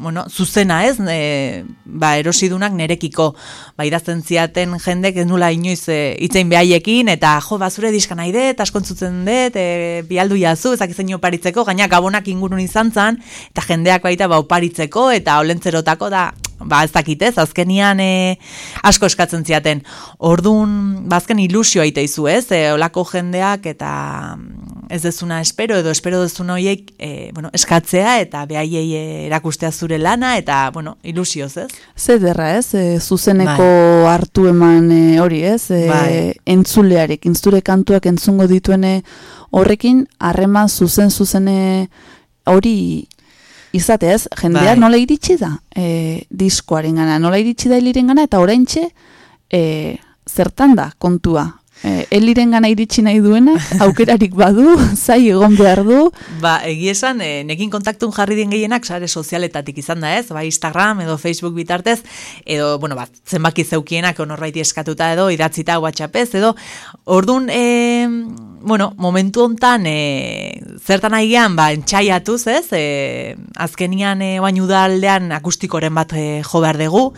bueno, zuzena, ez? E, ba, erosidunak nerekiko. Ba, idazten ziaten jendek ez nula inoiz e, itzein behaiekin eta jo, bazure diska nahi dut, askontzutzen dut, e, bialdu jazu, ezak zein oparitzeko, gaina gabonak ingurun izan zan, eta jendeak baita ba oparitzeko eta olentzerotako da ba ez dakit ez, azkenian e, asko eskatzen ziaten. Ordun ba azken ilusio aite izu, ez? E, olako jendeak eta mm, ez dezuna espero edo espero dezuna hoiek e, bueno, eskatzea eta behaiei erakustea zure lana eta bueno, ilusioz, ez? Ze derra, ez? E, zuzeneko hartu eman e, hori, ez? E, Bai. Entzulearekin, zure kantuak entzungo dituene horrekin, harreman zuzen-zuzene hori izate, ez? Jendeak Bai. nola iritsi da e, diskoaren gana, nola iritsi da eliren gana, eta oraintxe e, zertan da kontua. E, eliren gana iritsi nahi duena, aukerarik badu, zai egon behar du, Ba, egia esan, e, nekin kontaktun jarri den gehienak sare sozialetatik izan da ez, ba, Instagram edo Facebook bitartez, edo, bueno, bat, zenbaki zeukienak onorbaiti eskatuta edo, idatzita WhatsAppez, edo, ordun e, bueno, momentu hontan e, zertan aigean, ba, entxaiatuz, ez? E, azkenian, e, bain udaldean akustikoren bat e, jo behar dugu,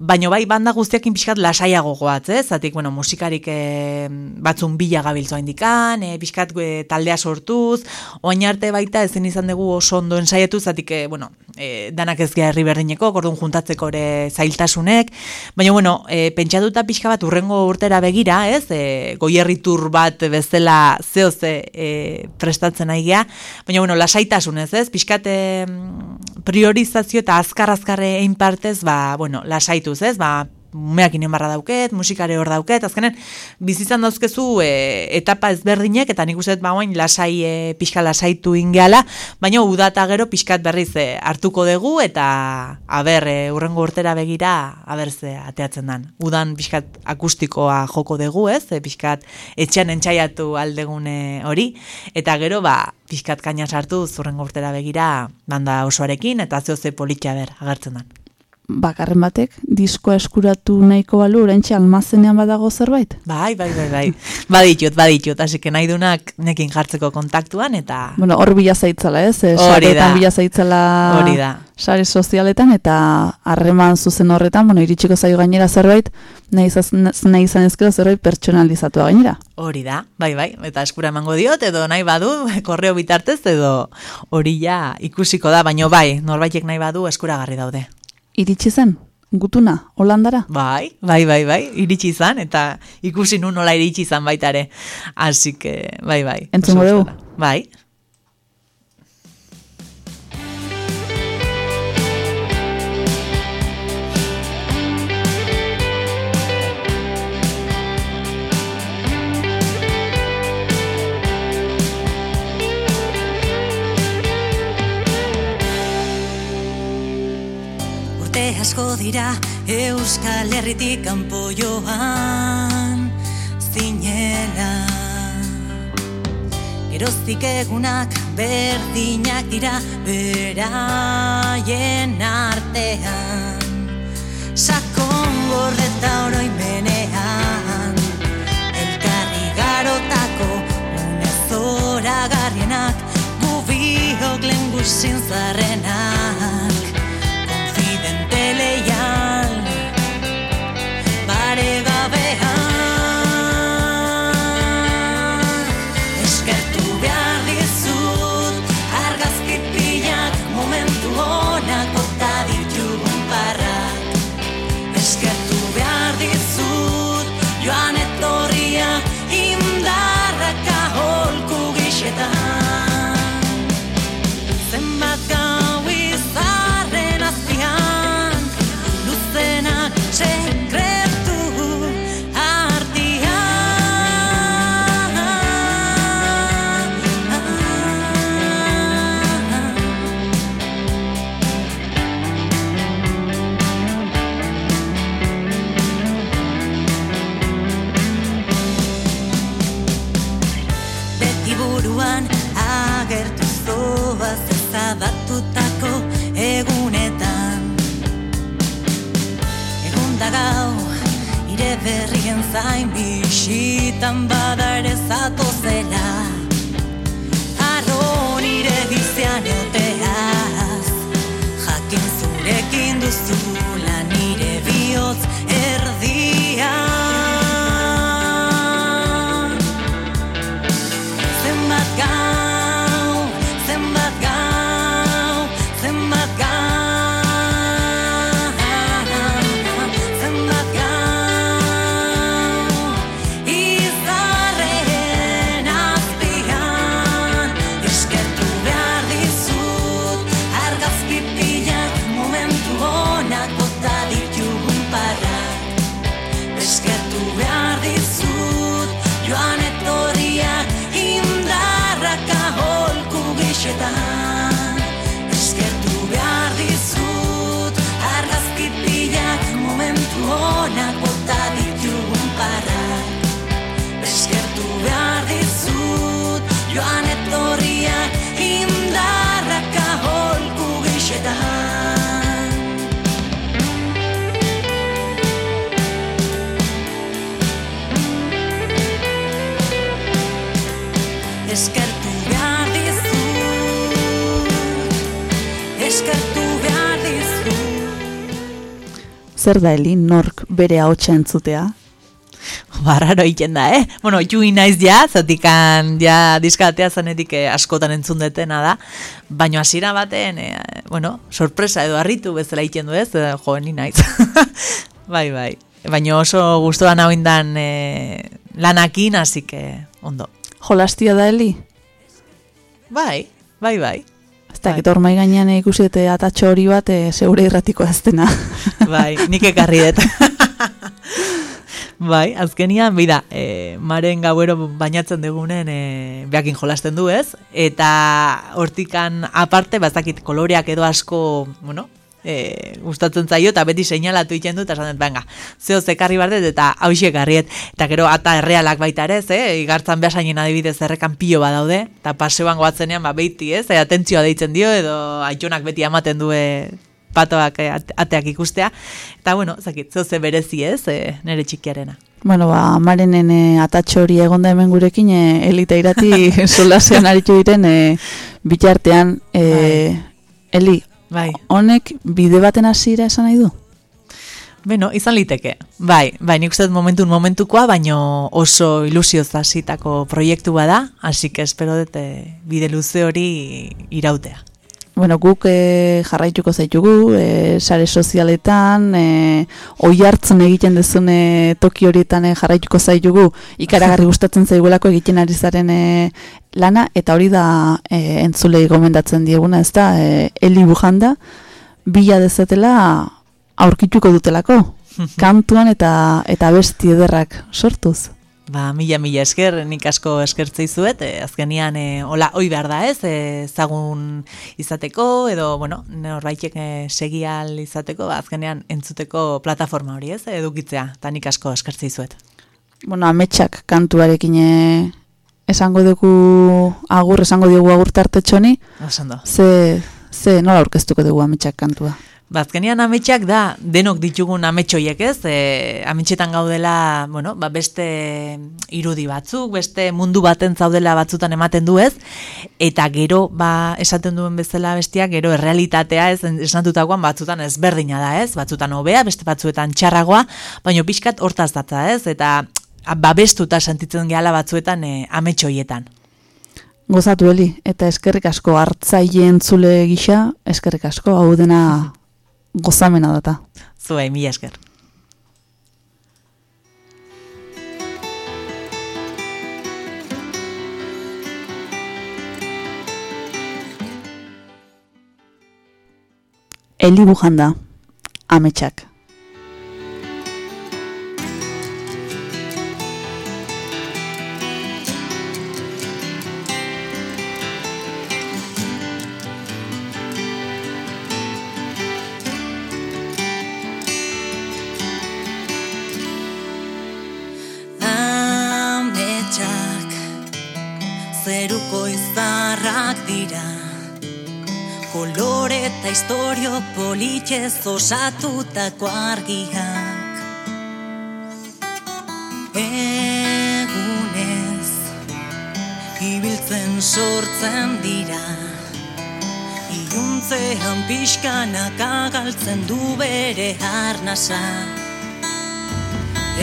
Baina bai, banda guztiakin pixkat lasaiago goatz, ez? Zatik, bueno, musikarik e, batzun bila gabiltzoa indikan, e, pixkat e, taldea sortuz, oain arte baita ezin izan dugu oso ondo ensaiatu, zatik, e, bueno, e, danak ez herri berdineko, gordun juntatzeko ere zailtasunek, baina, bueno, e, pentsatuta pixka bat urrengo urtera begira, ez? E, goierritur bat bezala zehoze e, prestatzen aigia, baina, bueno, lasaitasunez, ez? Pixkat e, priorizazio eta azkar-azkarre egin partez, ba, bueno, lasaituz, ez? Ba, umeak inen dauket, musikare hor dauket, azkenen, bizizan dauzkezu e, etapa ezberdinek, eta nik uste ba guain lasai, e, pixka lasaitu ingeala, baina udata gero pixkat berriz e, hartuko dugu, eta aber, e, urrengo urtera begira, aber ze ateatzen dan. Udan pixkat akustikoa joko dugu, ez? E, pixkat etxean entxaiatu aldegune hori, eta gero, ba, pixkat kaina sartu zurrengo urtera begira, banda osoarekin, eta zeo ze politxa ber, agertzen dan. Bakarren batek, diskoa eskuratu nahiko balu, orentxe almazenean badago zerbait? Bai, bai, bai, bai. baditut, baditut, hasi nahi dunak nekin jartzeko kontaktuan, eta... Bueno, hor bila zaitzala, ez? Eh, saretan bila zaitzala Hori da. sare sozialetan, eta harreman zuzen horretan, bueno, iritsiko zaio gainera zerbait, nahi izan, nahi izan ezkero zerbait pertsonalizatua gainera. Hori da, bai, bai, eta eskura emango diot, edo nahi badu, korreo bitartez, edo hori ja ikusiko da, baino bai, norbaitek nahi badu eskuragarri daude. Iritsi zen, gutuna, Holandara? Bai, bai, bai, bai, iritsi izan, eta ikusi nu nola iritsi izan baita ere. Así que, bai, bai. Entzungo oso dugu? Bai. Urte asko dira Euskal Herritik kanpo joan zinela. Geroztik egunak berdinak dira beraien artean. Sakon gordeta oroimenean. Elkarri garotako une zoragarrienak Gubiok lehen guzin zarrenak bisitan Zer da Eli, nork bere ahotsa entzutea? Barraro egiten da, eh? Bueno, jui naiz ja, zatikan ja diskatea zanetik eh, askotan entzun detena da, baino hasiera baten, eh, bueno, sorpresa edo harritu bezala egiten du ez, eh, jo, ni naiz. bai, bai. Baino oso gustuan hau indan eh, lanakin, así que ondo. Jolastia da Eli? Bai, bai, bai. Dakit hor mai gainean ikusi dute atatxo hori bat e, zeure irratiko ez dena. Bai, nik ekarri dut. bai, azkenian, bida, e, maren gauero bainatzen dugunen e, beakin jolasten du ez, eta hortikan aparte, bazakit koloreak edo asko, bueno, e, gustatzen zaio, eta beti seinalatu egiten du, eta esan dut, venga, zeo zekarri bardet, eta hausiek garriet, eta gero ata errealak baita ere, eh? igartzan behasainen adibidez errekan pilo badaude, eta paseoan goatzen ba, beiti, ez, e, atentzioa deitzen dio, edo aitxonak beti ematen du patoak eh, ate- ateak ikustea. Eta bueno, zakit, zoze berezi ez, e, nere txikiarena. Bueno, ba, marenen e, atatxo hori egonda hemen gurekin, e, elita irati solasean aritu diren e, bitartean, e, Eli, Bai, honek bide baten hasiera esan nahi du? beno, izan liteke. Bai, bai, nik uste momentun momentukoa, baino oso ilusioz hasitako proiektu bada, hasi que espero dut eh, bide luze hori irautea. Bueno, guk e, jarraituko zaitugu, e, sare sozialetan, e, oi hartzen egiten dezune toki horietan e, jarraituko zaitugu, ikaragarri gustatzen zaigulako egiten ari zaren e, lana, eta hori da e, entzulei gomendatzen dieguna, ez da, e, Eli Bujanda, bila dezetela aurkituko dutelako, kantuan eta eta besti ederrak sortuz. Ba, mila mila esker, nik asko eskertzei zuet, e, azkenian e, hola, oi behar da ez, e, zagun izateko, edo, bueno, norbaitek e, segial izateko, ba, azkenean entzuteko plataforma hori ez, edukitzea, eta nik asko eskertzei zuet. Bueno, ametsak kantuarekin e, esango dugu agur, esango diogu agur tartetxoni, ze, ze nola aurkeztuko dugu ametsak kantua. Bazkenian ametsak da, denok ditugun ametxoiek ez, e, ametxetan gaudela, bueno, ba beste irudi batzuk, beste mundu baten zaudela batzutan ematen du ez, eta gero, ba, esaten duen bezala bestiak, gero errealitatea ez, esnatutakoan batzutan ezberdina da ez, batzutan hobea, beste batzuetan txarragoa, baino pixkat hortaz datza ez, eta babestuta sentitzen gehala batzuetan e, ametxoietan. Gozatu heli, eta eskerrik asko. Hartzaile entzule gisa, eskerrik asko, hau dena gozamena data. Zuei, mila esker. Eli Bujanda, ametsak. Ametsak politxez osatutako argiak. Egunez ibiltzen sortzen dira. Iuntzean pixkanak agaltzen du bere arnasa.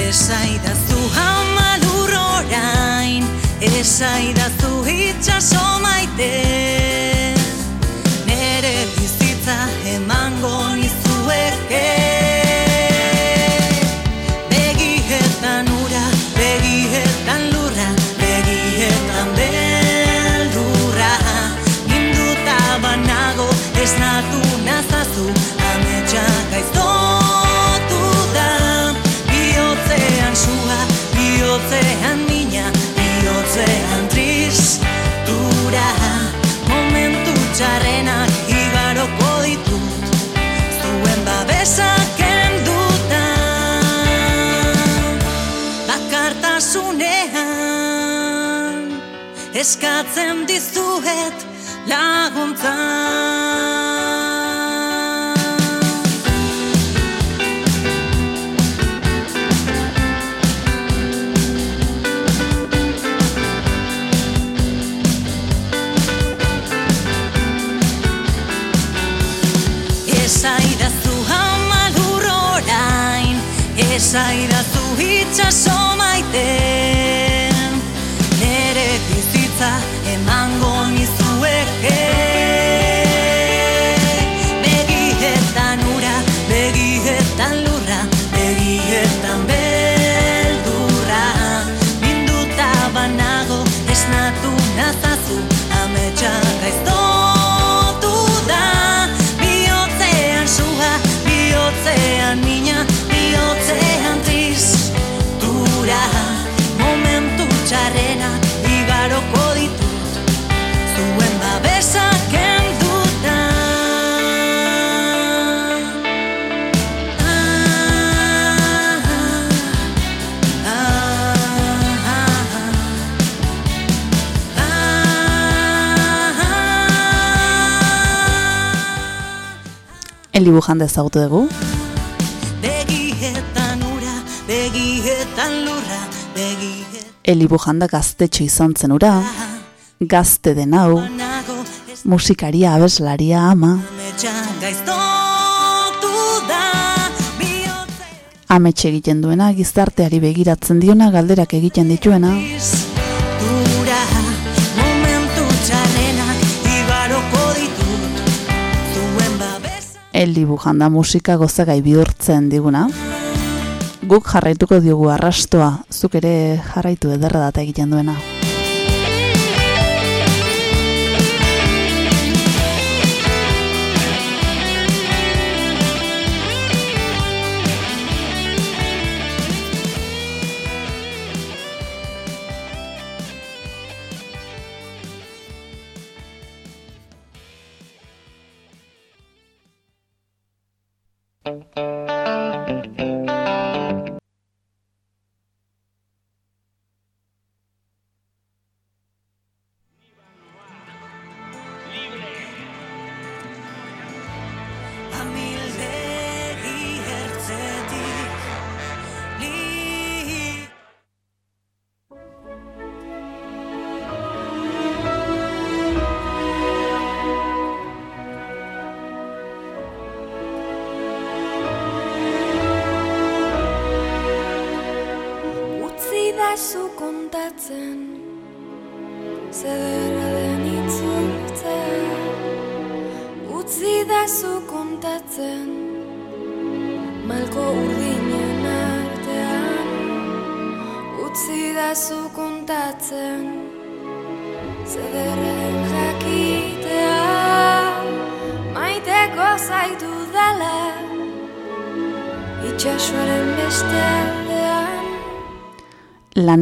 Esaidazu hamalur orain Esaidazu itxaso maite. Nere bizitza emango Eskatzen dizuet laguntza. Esaidazu hamalur orain Esaidazu itxaso maiten txarrena igaroko ditut Zuen babesa kenduta ah, ah, ah, Eli Bujanda ezagutu dugu. Begietan Eli Bujanda gaztetxo izan zen ura, gazte den hau, musikaria, abeslaria, ama, ametxe egiten duena, gizarteari begiratzen diona, galderak egiten dituena, Dura, momentu txarrenak igaroko ditut Zuen babesa Eli Bujanda musika gozagai bihurtzen diguna. Guk jarraituko diogu arrastoa, zuk ere jarraitu ederra data egiten duena.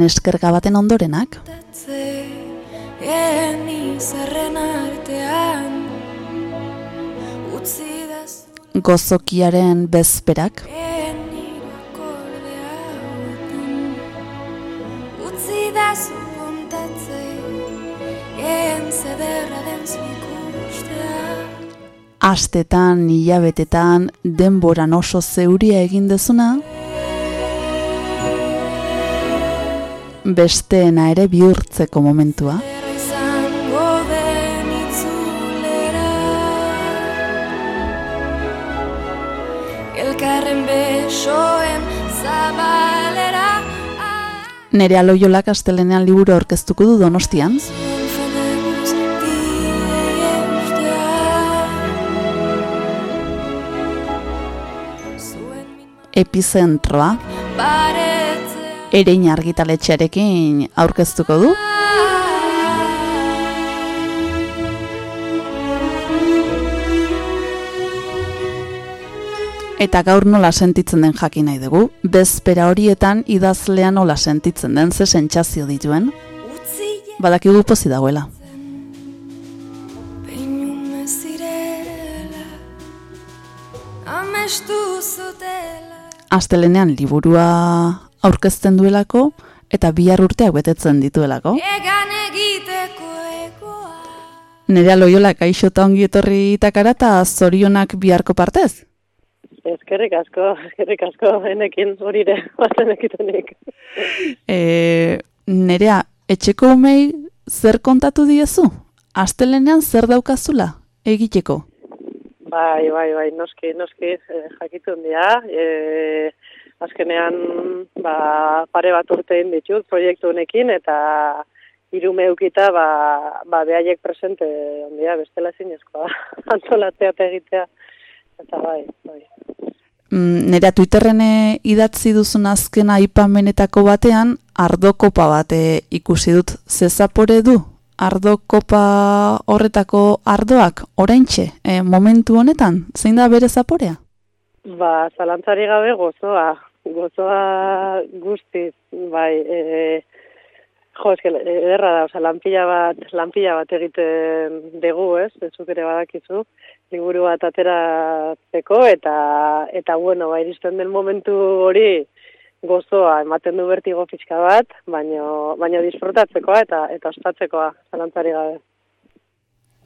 Eskerga baten ondorenak, gozokiaren bezperak, Utzi zuikustea astetan, hilabetetan, denboran oso zeuria egin dezuna, besteena ere bihurtzeko momentua. Elkarren besoen zabalera Nere aloiola kastelenean liburu aurkeztuko du donostian, epizentroa, baretzea erein argitaletxearekin aurkeztuko du, Eta gaur nola sentitzen den jakin nahi dugu, bezpera horietan idazlean nola sentitzen den ze sentsazio dituen, badakigu pozi dagoela. Astelenean liburua aurkezten duelako eta bihar urteak betetzen dituelako. Egan egiteko egoa Nerea loiola kaixo eta ongi etorri itakara eta zorionak biharko partez. Eskerrik asko, eskerrik asko, enekin horire, bazen ekitenik. E, nerea, etxeko umei zer kontatu diezu? Astelenean zer daukazula egiteko? Bai, bai, bai, noski, noski, eh, jakitun dira, e, azkenean ba, pare bat urte egin ditut proiektu honekin eta irume eukita ba, ba behaiek presente ondia bestela zinezkoa antolatzea eta egitea eta bai, bai. Mm, Nera Twitterren idatzi duzun azken aipamenetako batean, ardokopa bat eh, ikusi dut. Ze zapore du? Ardokopa horretako ardoak, oraintxe, eh, momentu honetan, zein da bere zaporea? Ba, zalantzari gabe gozoa, gozoa guztiz, bai, e, jo, eske, ederra da, oza, lanpila bat, lanpila bat egiten dugu, ez, ezuk ere badakizu, liburu bat ateratzeko, eta, eta bueno, ba, iristen den momentu hori gozoa, ematen du bertigo pixka bat, baino, baino disfrutatzekoa eta eta ostatzekoa, zalantzari gabe.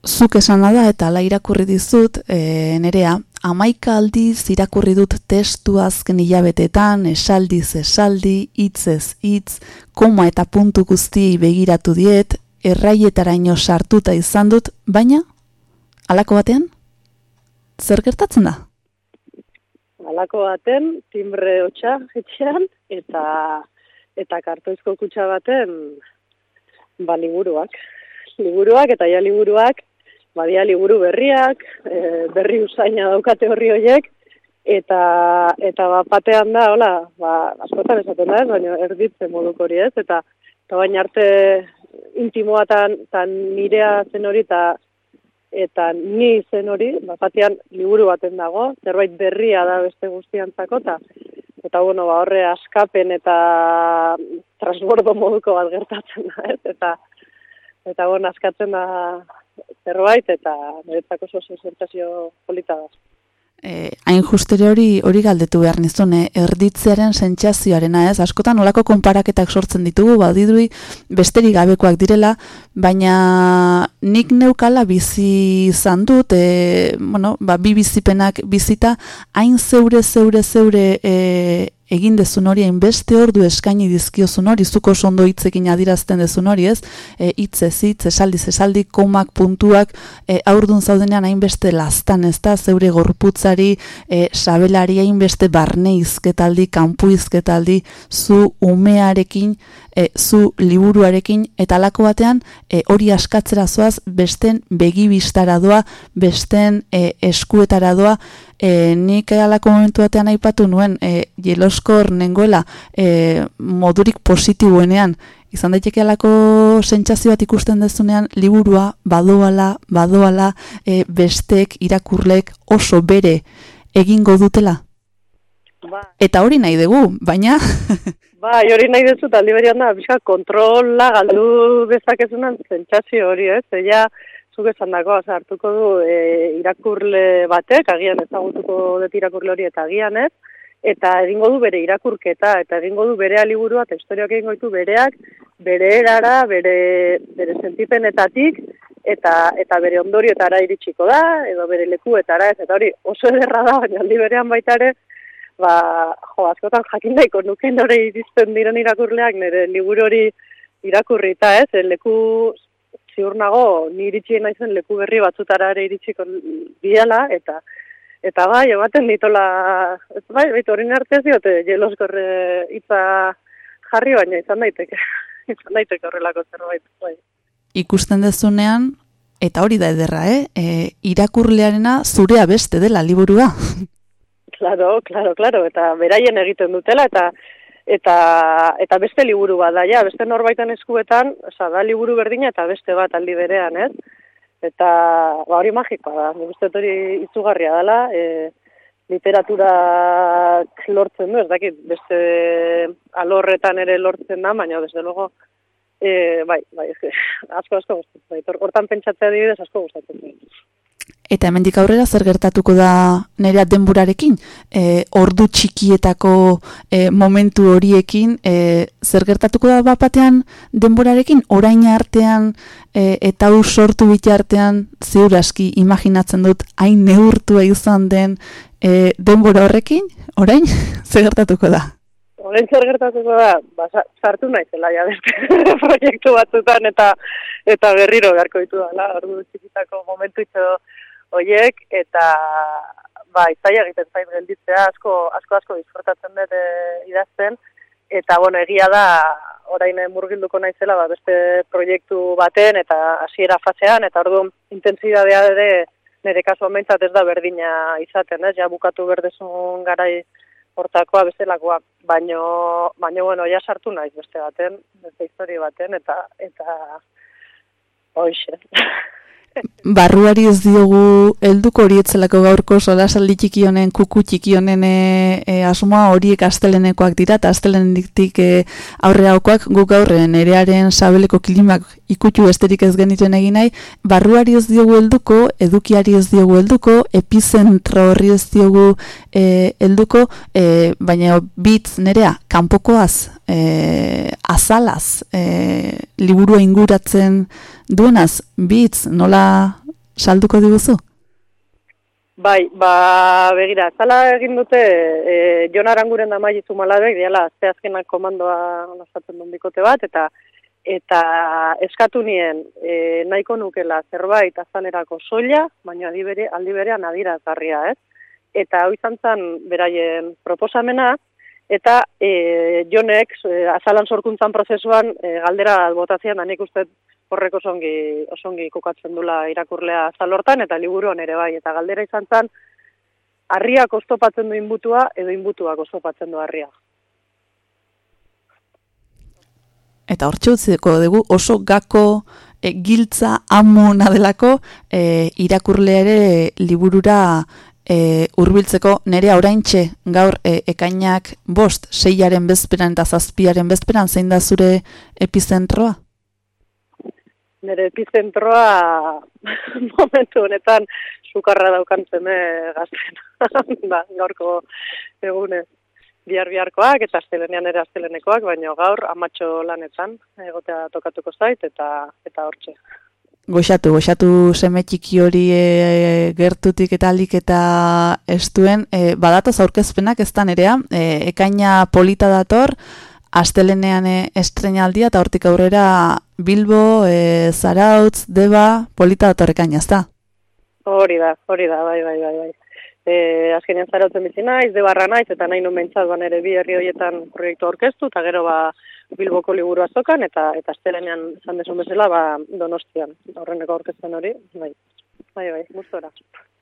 Zuk esana da eta ala irakurri dizut, e, nerea, amaika aldiz irakurri dut testu azken hilabetetan, esaldiz esaldi, hitzez hitz, koma eta puntu guztiei begiratu diet, erraietaraino sartuta izan dut, baina, halako batean, zer gertatzen da? Halako baten, timbre hotxa etxean, eta eta kartoizko kutxa baten, ba, liburuak. Liburuak eta ja liburuak, badia liburu berriak, e, berri usaina daukate horri horiek, eta eta bat batean da, hola, ba, askotan esaten da ez, baina erditze moduko hori ez, eta, eta baina arte intimoa tan, tan nirea zen hori, eta eta ni zen hori, bat batean liburu baten dago, zerbait berria da beste guztiantzako, eta eta bueno, ba, horre askapen eta transbordo moduko bat gertatzen da, ez? Eta, eta bueno, askatzen da zerbait, eta niretzako oso sensazio polita da. E, hain justere hori hori galdetu behar nizun, eh? erditzearen sentsazioarena ez, askotan olako konparaketak sortzen ditugu, badidui besterik gabekoak direla, baina nik neukala bizi izan dut, e, bueno, ba, bi bizipenak bizita, hain zeure, zeure, zeure e, egin dezun hori, hainbeste ordu eskaini dizkiozun hori, zuko ondo hitzekin adirazten dezun hori, ez? E, hitzez hitz, esaldiz esaldi, komak, puntuak, e, aurdun zaudenean hainbeste lastan, ez da, zeure gorputzari, e, sabelari hainbeste barne izketaldi, kanpu izketaldi, zu umearekin, e, zu liburuarekin, eta alako batean, e, hori askatzera zoaz, besten begibistara doa, besten e, eskuetara doa, e, nik alako momentu batean aipatu nuen, e, jeloskor nengoela e, modurik positiboenean, izan daiteke alako sentsazio bat ikusten dezunean, liburua badoala, badoala, e, bestek, irakurlek oso bere egingo dutela. Ba, Eta hori nahi dugu, baina Bai, hori nahi dut aldi berian da, bizka kontrola galdu dezakezunan zentsazio hori, ez? Ella, zuk esan dako, hartuko du e, irakurle batek, agian ezagutuko dut irakurle hori eta agian ez, eta egingo du bere irakurketa, eta egingo du bere liburua eta historiak egingo ditu bereak, bere erara, bere, bere sentipenetatik, eta eta bere ondorioetara iritsiko da, edo bere lekuetara ez, eta hori oso ederra da, baina aldi berean baita ere, ba, jo, askotan jakin daiko nuke nore iristen diren irakurleak, nire liburu hori irakurrita, ez, e, leku ziur nago, ni iritsi naizen leku berri batzutara ere iritsiko diala, eta eta bai, ematen ditola, ez bai, baitu hori arte ez diote, jeloskorre hitza jarri baina izan daiteke, izan daiteke horrelako zerbait, bai. ikusten dezunean, eta hori da ederra, eh? E, irakurlearena zurea beste dela liburua. Claro, claro, claro, eta beraien egiten dutela, eta eta eta beste liburu bat da, ja, beste norbaiten eskuetan, oza, da liburu berdina eta beste bat aldi berean, ez? Eta ba, hori magikoa da, nik uste hori izugarria dela, e, literatura lortzen du, ez dakit, beste alorretan ere lortzen da, baina desde luego, e, bai, bai, asko asko gustatzen Hortan pentsatzea adibidez asko gustatzen. Eta hemendik aurrera zer gertatuko da nerea denburarekin? E, ordu txikietako e, momentu horiekin, e, zer gertatuko da bapatean denborarekin? Orain artean e, eta hau sortu bitartean ziur aski imaginatzen dut hain neurtua izan den e, denbora horrekin? Orain zer gertatuko da? Horren zer gertatuko da, ba, sa- sartu naizela ja beste proiektu batzutan eta eta berriro beharko ditu dela, ordu txikitako momentu itxo hoiek, eta bai, zaila egiten zait gelditzea, asko, asko, asko disfrutatzen dut e, idazten, eta, bueno, egia da, orain eh, murgilduko naizela, ba, beste proiektu baten, eta hasiera fasean, eta orduan intensidadea ere, nire kasu behintzat ez da berdina izaten, ez? Ja bukatu berdezun garai hortakoa bestelakoa, baino, baino bueno, ja sartu naiz beste baten, beste historia baten, eta, eta, hoxe. Barruari ez diogu helduko hori etzelako gaurko solasaldi txiki honen, kuku txiki honen e, e, asmoa horiek astelenekoak dira, eta astelenetik e, aurre haukoak guk gaurre nerearen sabeleko klimak ikutu esterik ez geniten egin nahi, barruari ez diogu helduko, edukiari ez diogu helduko, epizentro horri ez diogu e, helduko, e, baina bitz nerea, kanpokoaz, e, azalaz, e, liburua inguratzen duenaz, bitz, nola salduko diguzu? Bai, ba, begira, zala egin dute, e, Jon Aranguren da maizu malabek, diala, azte azkenak komandoa nazatzen duen bikote bat, eta eta eskatu nien e, nahiko nukela zerbait azalerako soila, baina aldi, bere, aldi berean adirazgarria, ez? Eta hau izan zen beraien proposamena, eta e, jonek e, azalan sorkuntzan prozesuan e, galdera botazian, da nik uste horrek osongi, osongi kokatzen dula irakurlea azalortan, eta liburuan ere bai, eta galdera izan zen, harriak oztopatzen du inbutua, edo inbutuak oztopatzen du harria. Eta hortxe utziko dugu oso gako e, giltza amuna delako e, irakurle ere liburura e, urbiltzeko nere oraintxe gaur e, ekainak bost, seiaren bezperan eta zazpiaren bezperan zein da zure epizentroa? Nere epizentroa momentu honetan sukarra daukan zeme gazten, ba, gaurko egunez bihar biharkoak eta astelenean ere astelenekoak, baina gaur amatxo lanetan egotea tokatuko zait eta eta hortxe. Goxatu, goxatu seme txiki hori e, gertutik eta alik eta estuen, e, badatoz aurkezpenak ez da nerea, e, ekaina polita dator, astelenean e, estrenaldia eta hortik aurrera Bilbo, e, Zarautz, Deba, polita dator ekaina, ez da? Hori da, hori da, bai, bai, bai, bai e, azkenean zarautzen bizi naiz, de barra naiz, eta nahi nun ban ere bi herri horietan proiektu orkestu, eta gero ba Bilboko liburu azokan, eta eta astelenean zan desun bezala, ba donostian, horreneko orkestan hori, bai, bai, bai, gustora.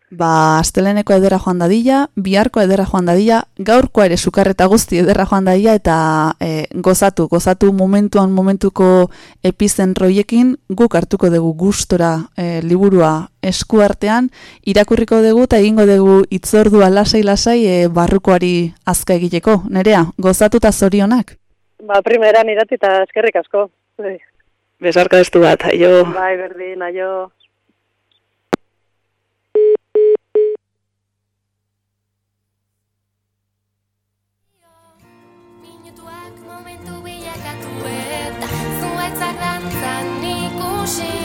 Ba, asteleneko edera joan dadila, biharko edera joan dadila, gaurkoa ere sukarreta guzti edera joan dadila, eta e, gozatu, gozatu momentuan momentuko epizentroiekin, guk hartuko dugu gustora e, liburua esku artean, irakurriko dugu eta egingo dugu itzordua lasai-lasai e, barrukoari azka egiteko. Nerea, gozatu eta zorionak? Ba, primeran irati eta eskerrik asko. Besarka ez bat, aio. Bai, berdin, aio. Eta zuaitzak dantzan ikusi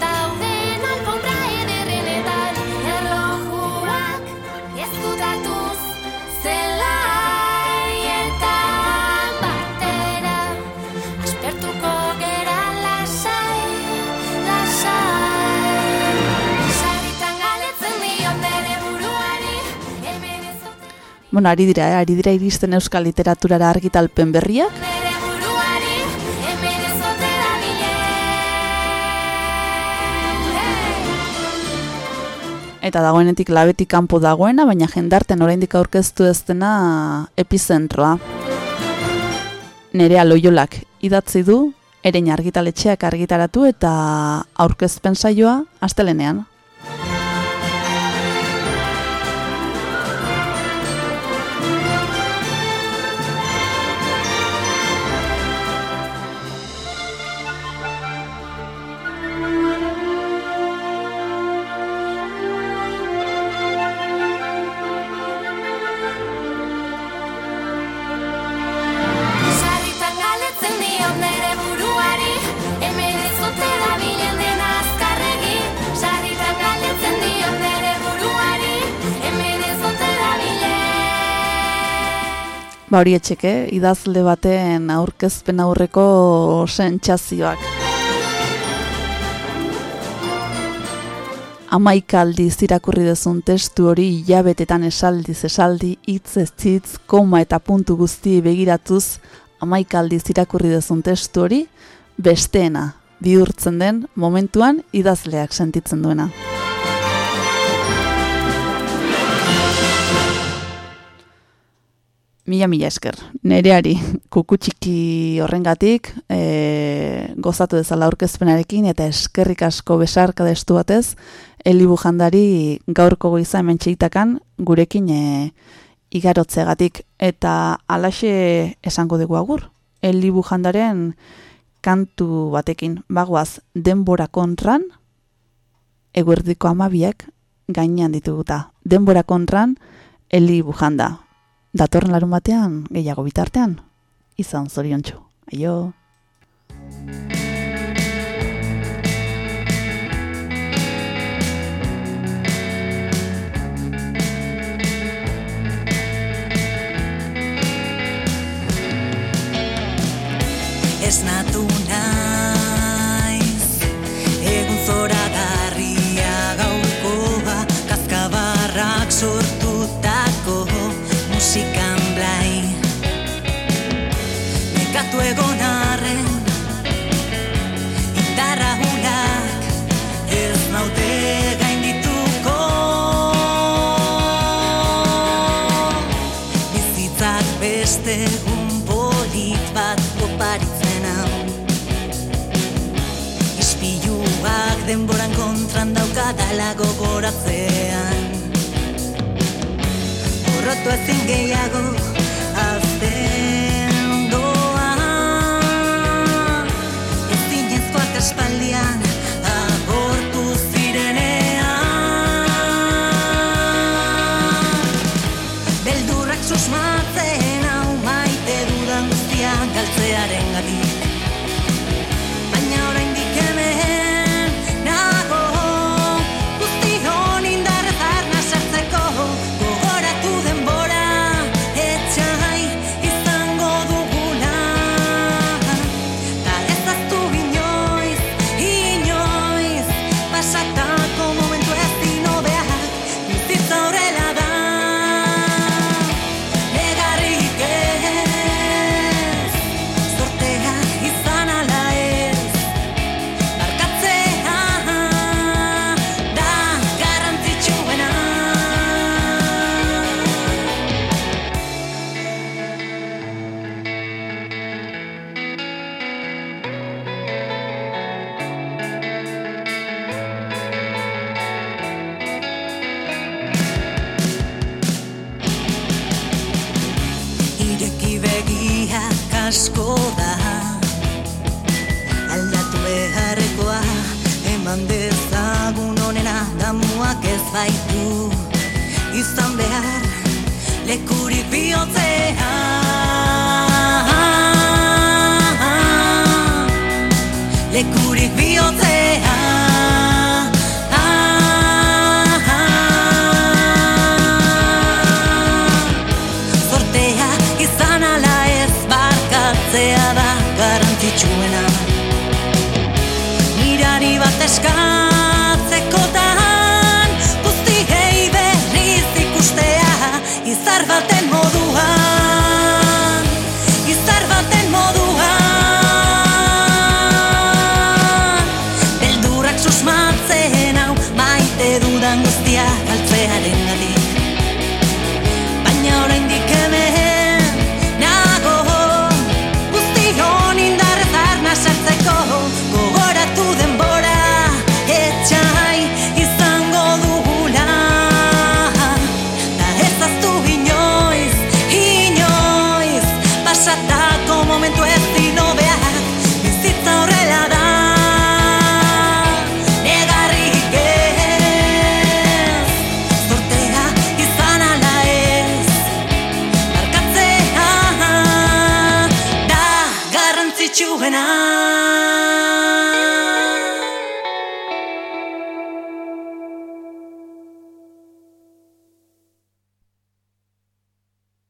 Dauden alfombra ederrenetan erlojuak ezkutatuz zelaietan batera Aspertuko gera lasai, lasai Sarritan galetzen dion buruari hemen Bueno, ari dira, eh? ari dira iristen euskal literaturara argitalpen berriak, eta dagoenetik labetik kanpo dagoena, baina jendarten oraindik aurkeztu ez dena epizentroa. Nerea loiolak idatzi du, erein argitaletxeak argitaratu eta aurkezpen saioa astelenean. Ba hori etxeke, idazle baten aurkezpen aurreko sentsazioak. Amaika aldiz irakurri dezun testu hori hilabetetan esaldiz esaldi, hitz ez hitz, koma eta puntu guzti begiratuz, amaika aldiz irakurri dezun testu hori, besteena bihurtzen den momentuan idazleak sentitzen duena. Mila mila esker, nereari kukutxiki horrengatik, e, gozatu dezala aurkezpenarekin eta eskerrik asko besarka destu batez, Eli Bujandari gaurko goiza hemen txeitakan gurekin e, igarotzegatik eta alaxe esango dugu agur. Eli Bujandaren kantu batekin bagoaz denbora kontran, eguerdiko amabiak gainean dituguta. Denbora kontran, Eli Bujanda. Datorren larun batean, gehiago bitartean, izan zorion txu. Aio! esnatu naiz Egun zora garria daukadala gogoratzean. Horrotu ezin gehiago azten doa Ezinezkoak espaldian agortu zirenean. Beldurrak susmatzen hau maite dudan guztian galtzearen gatik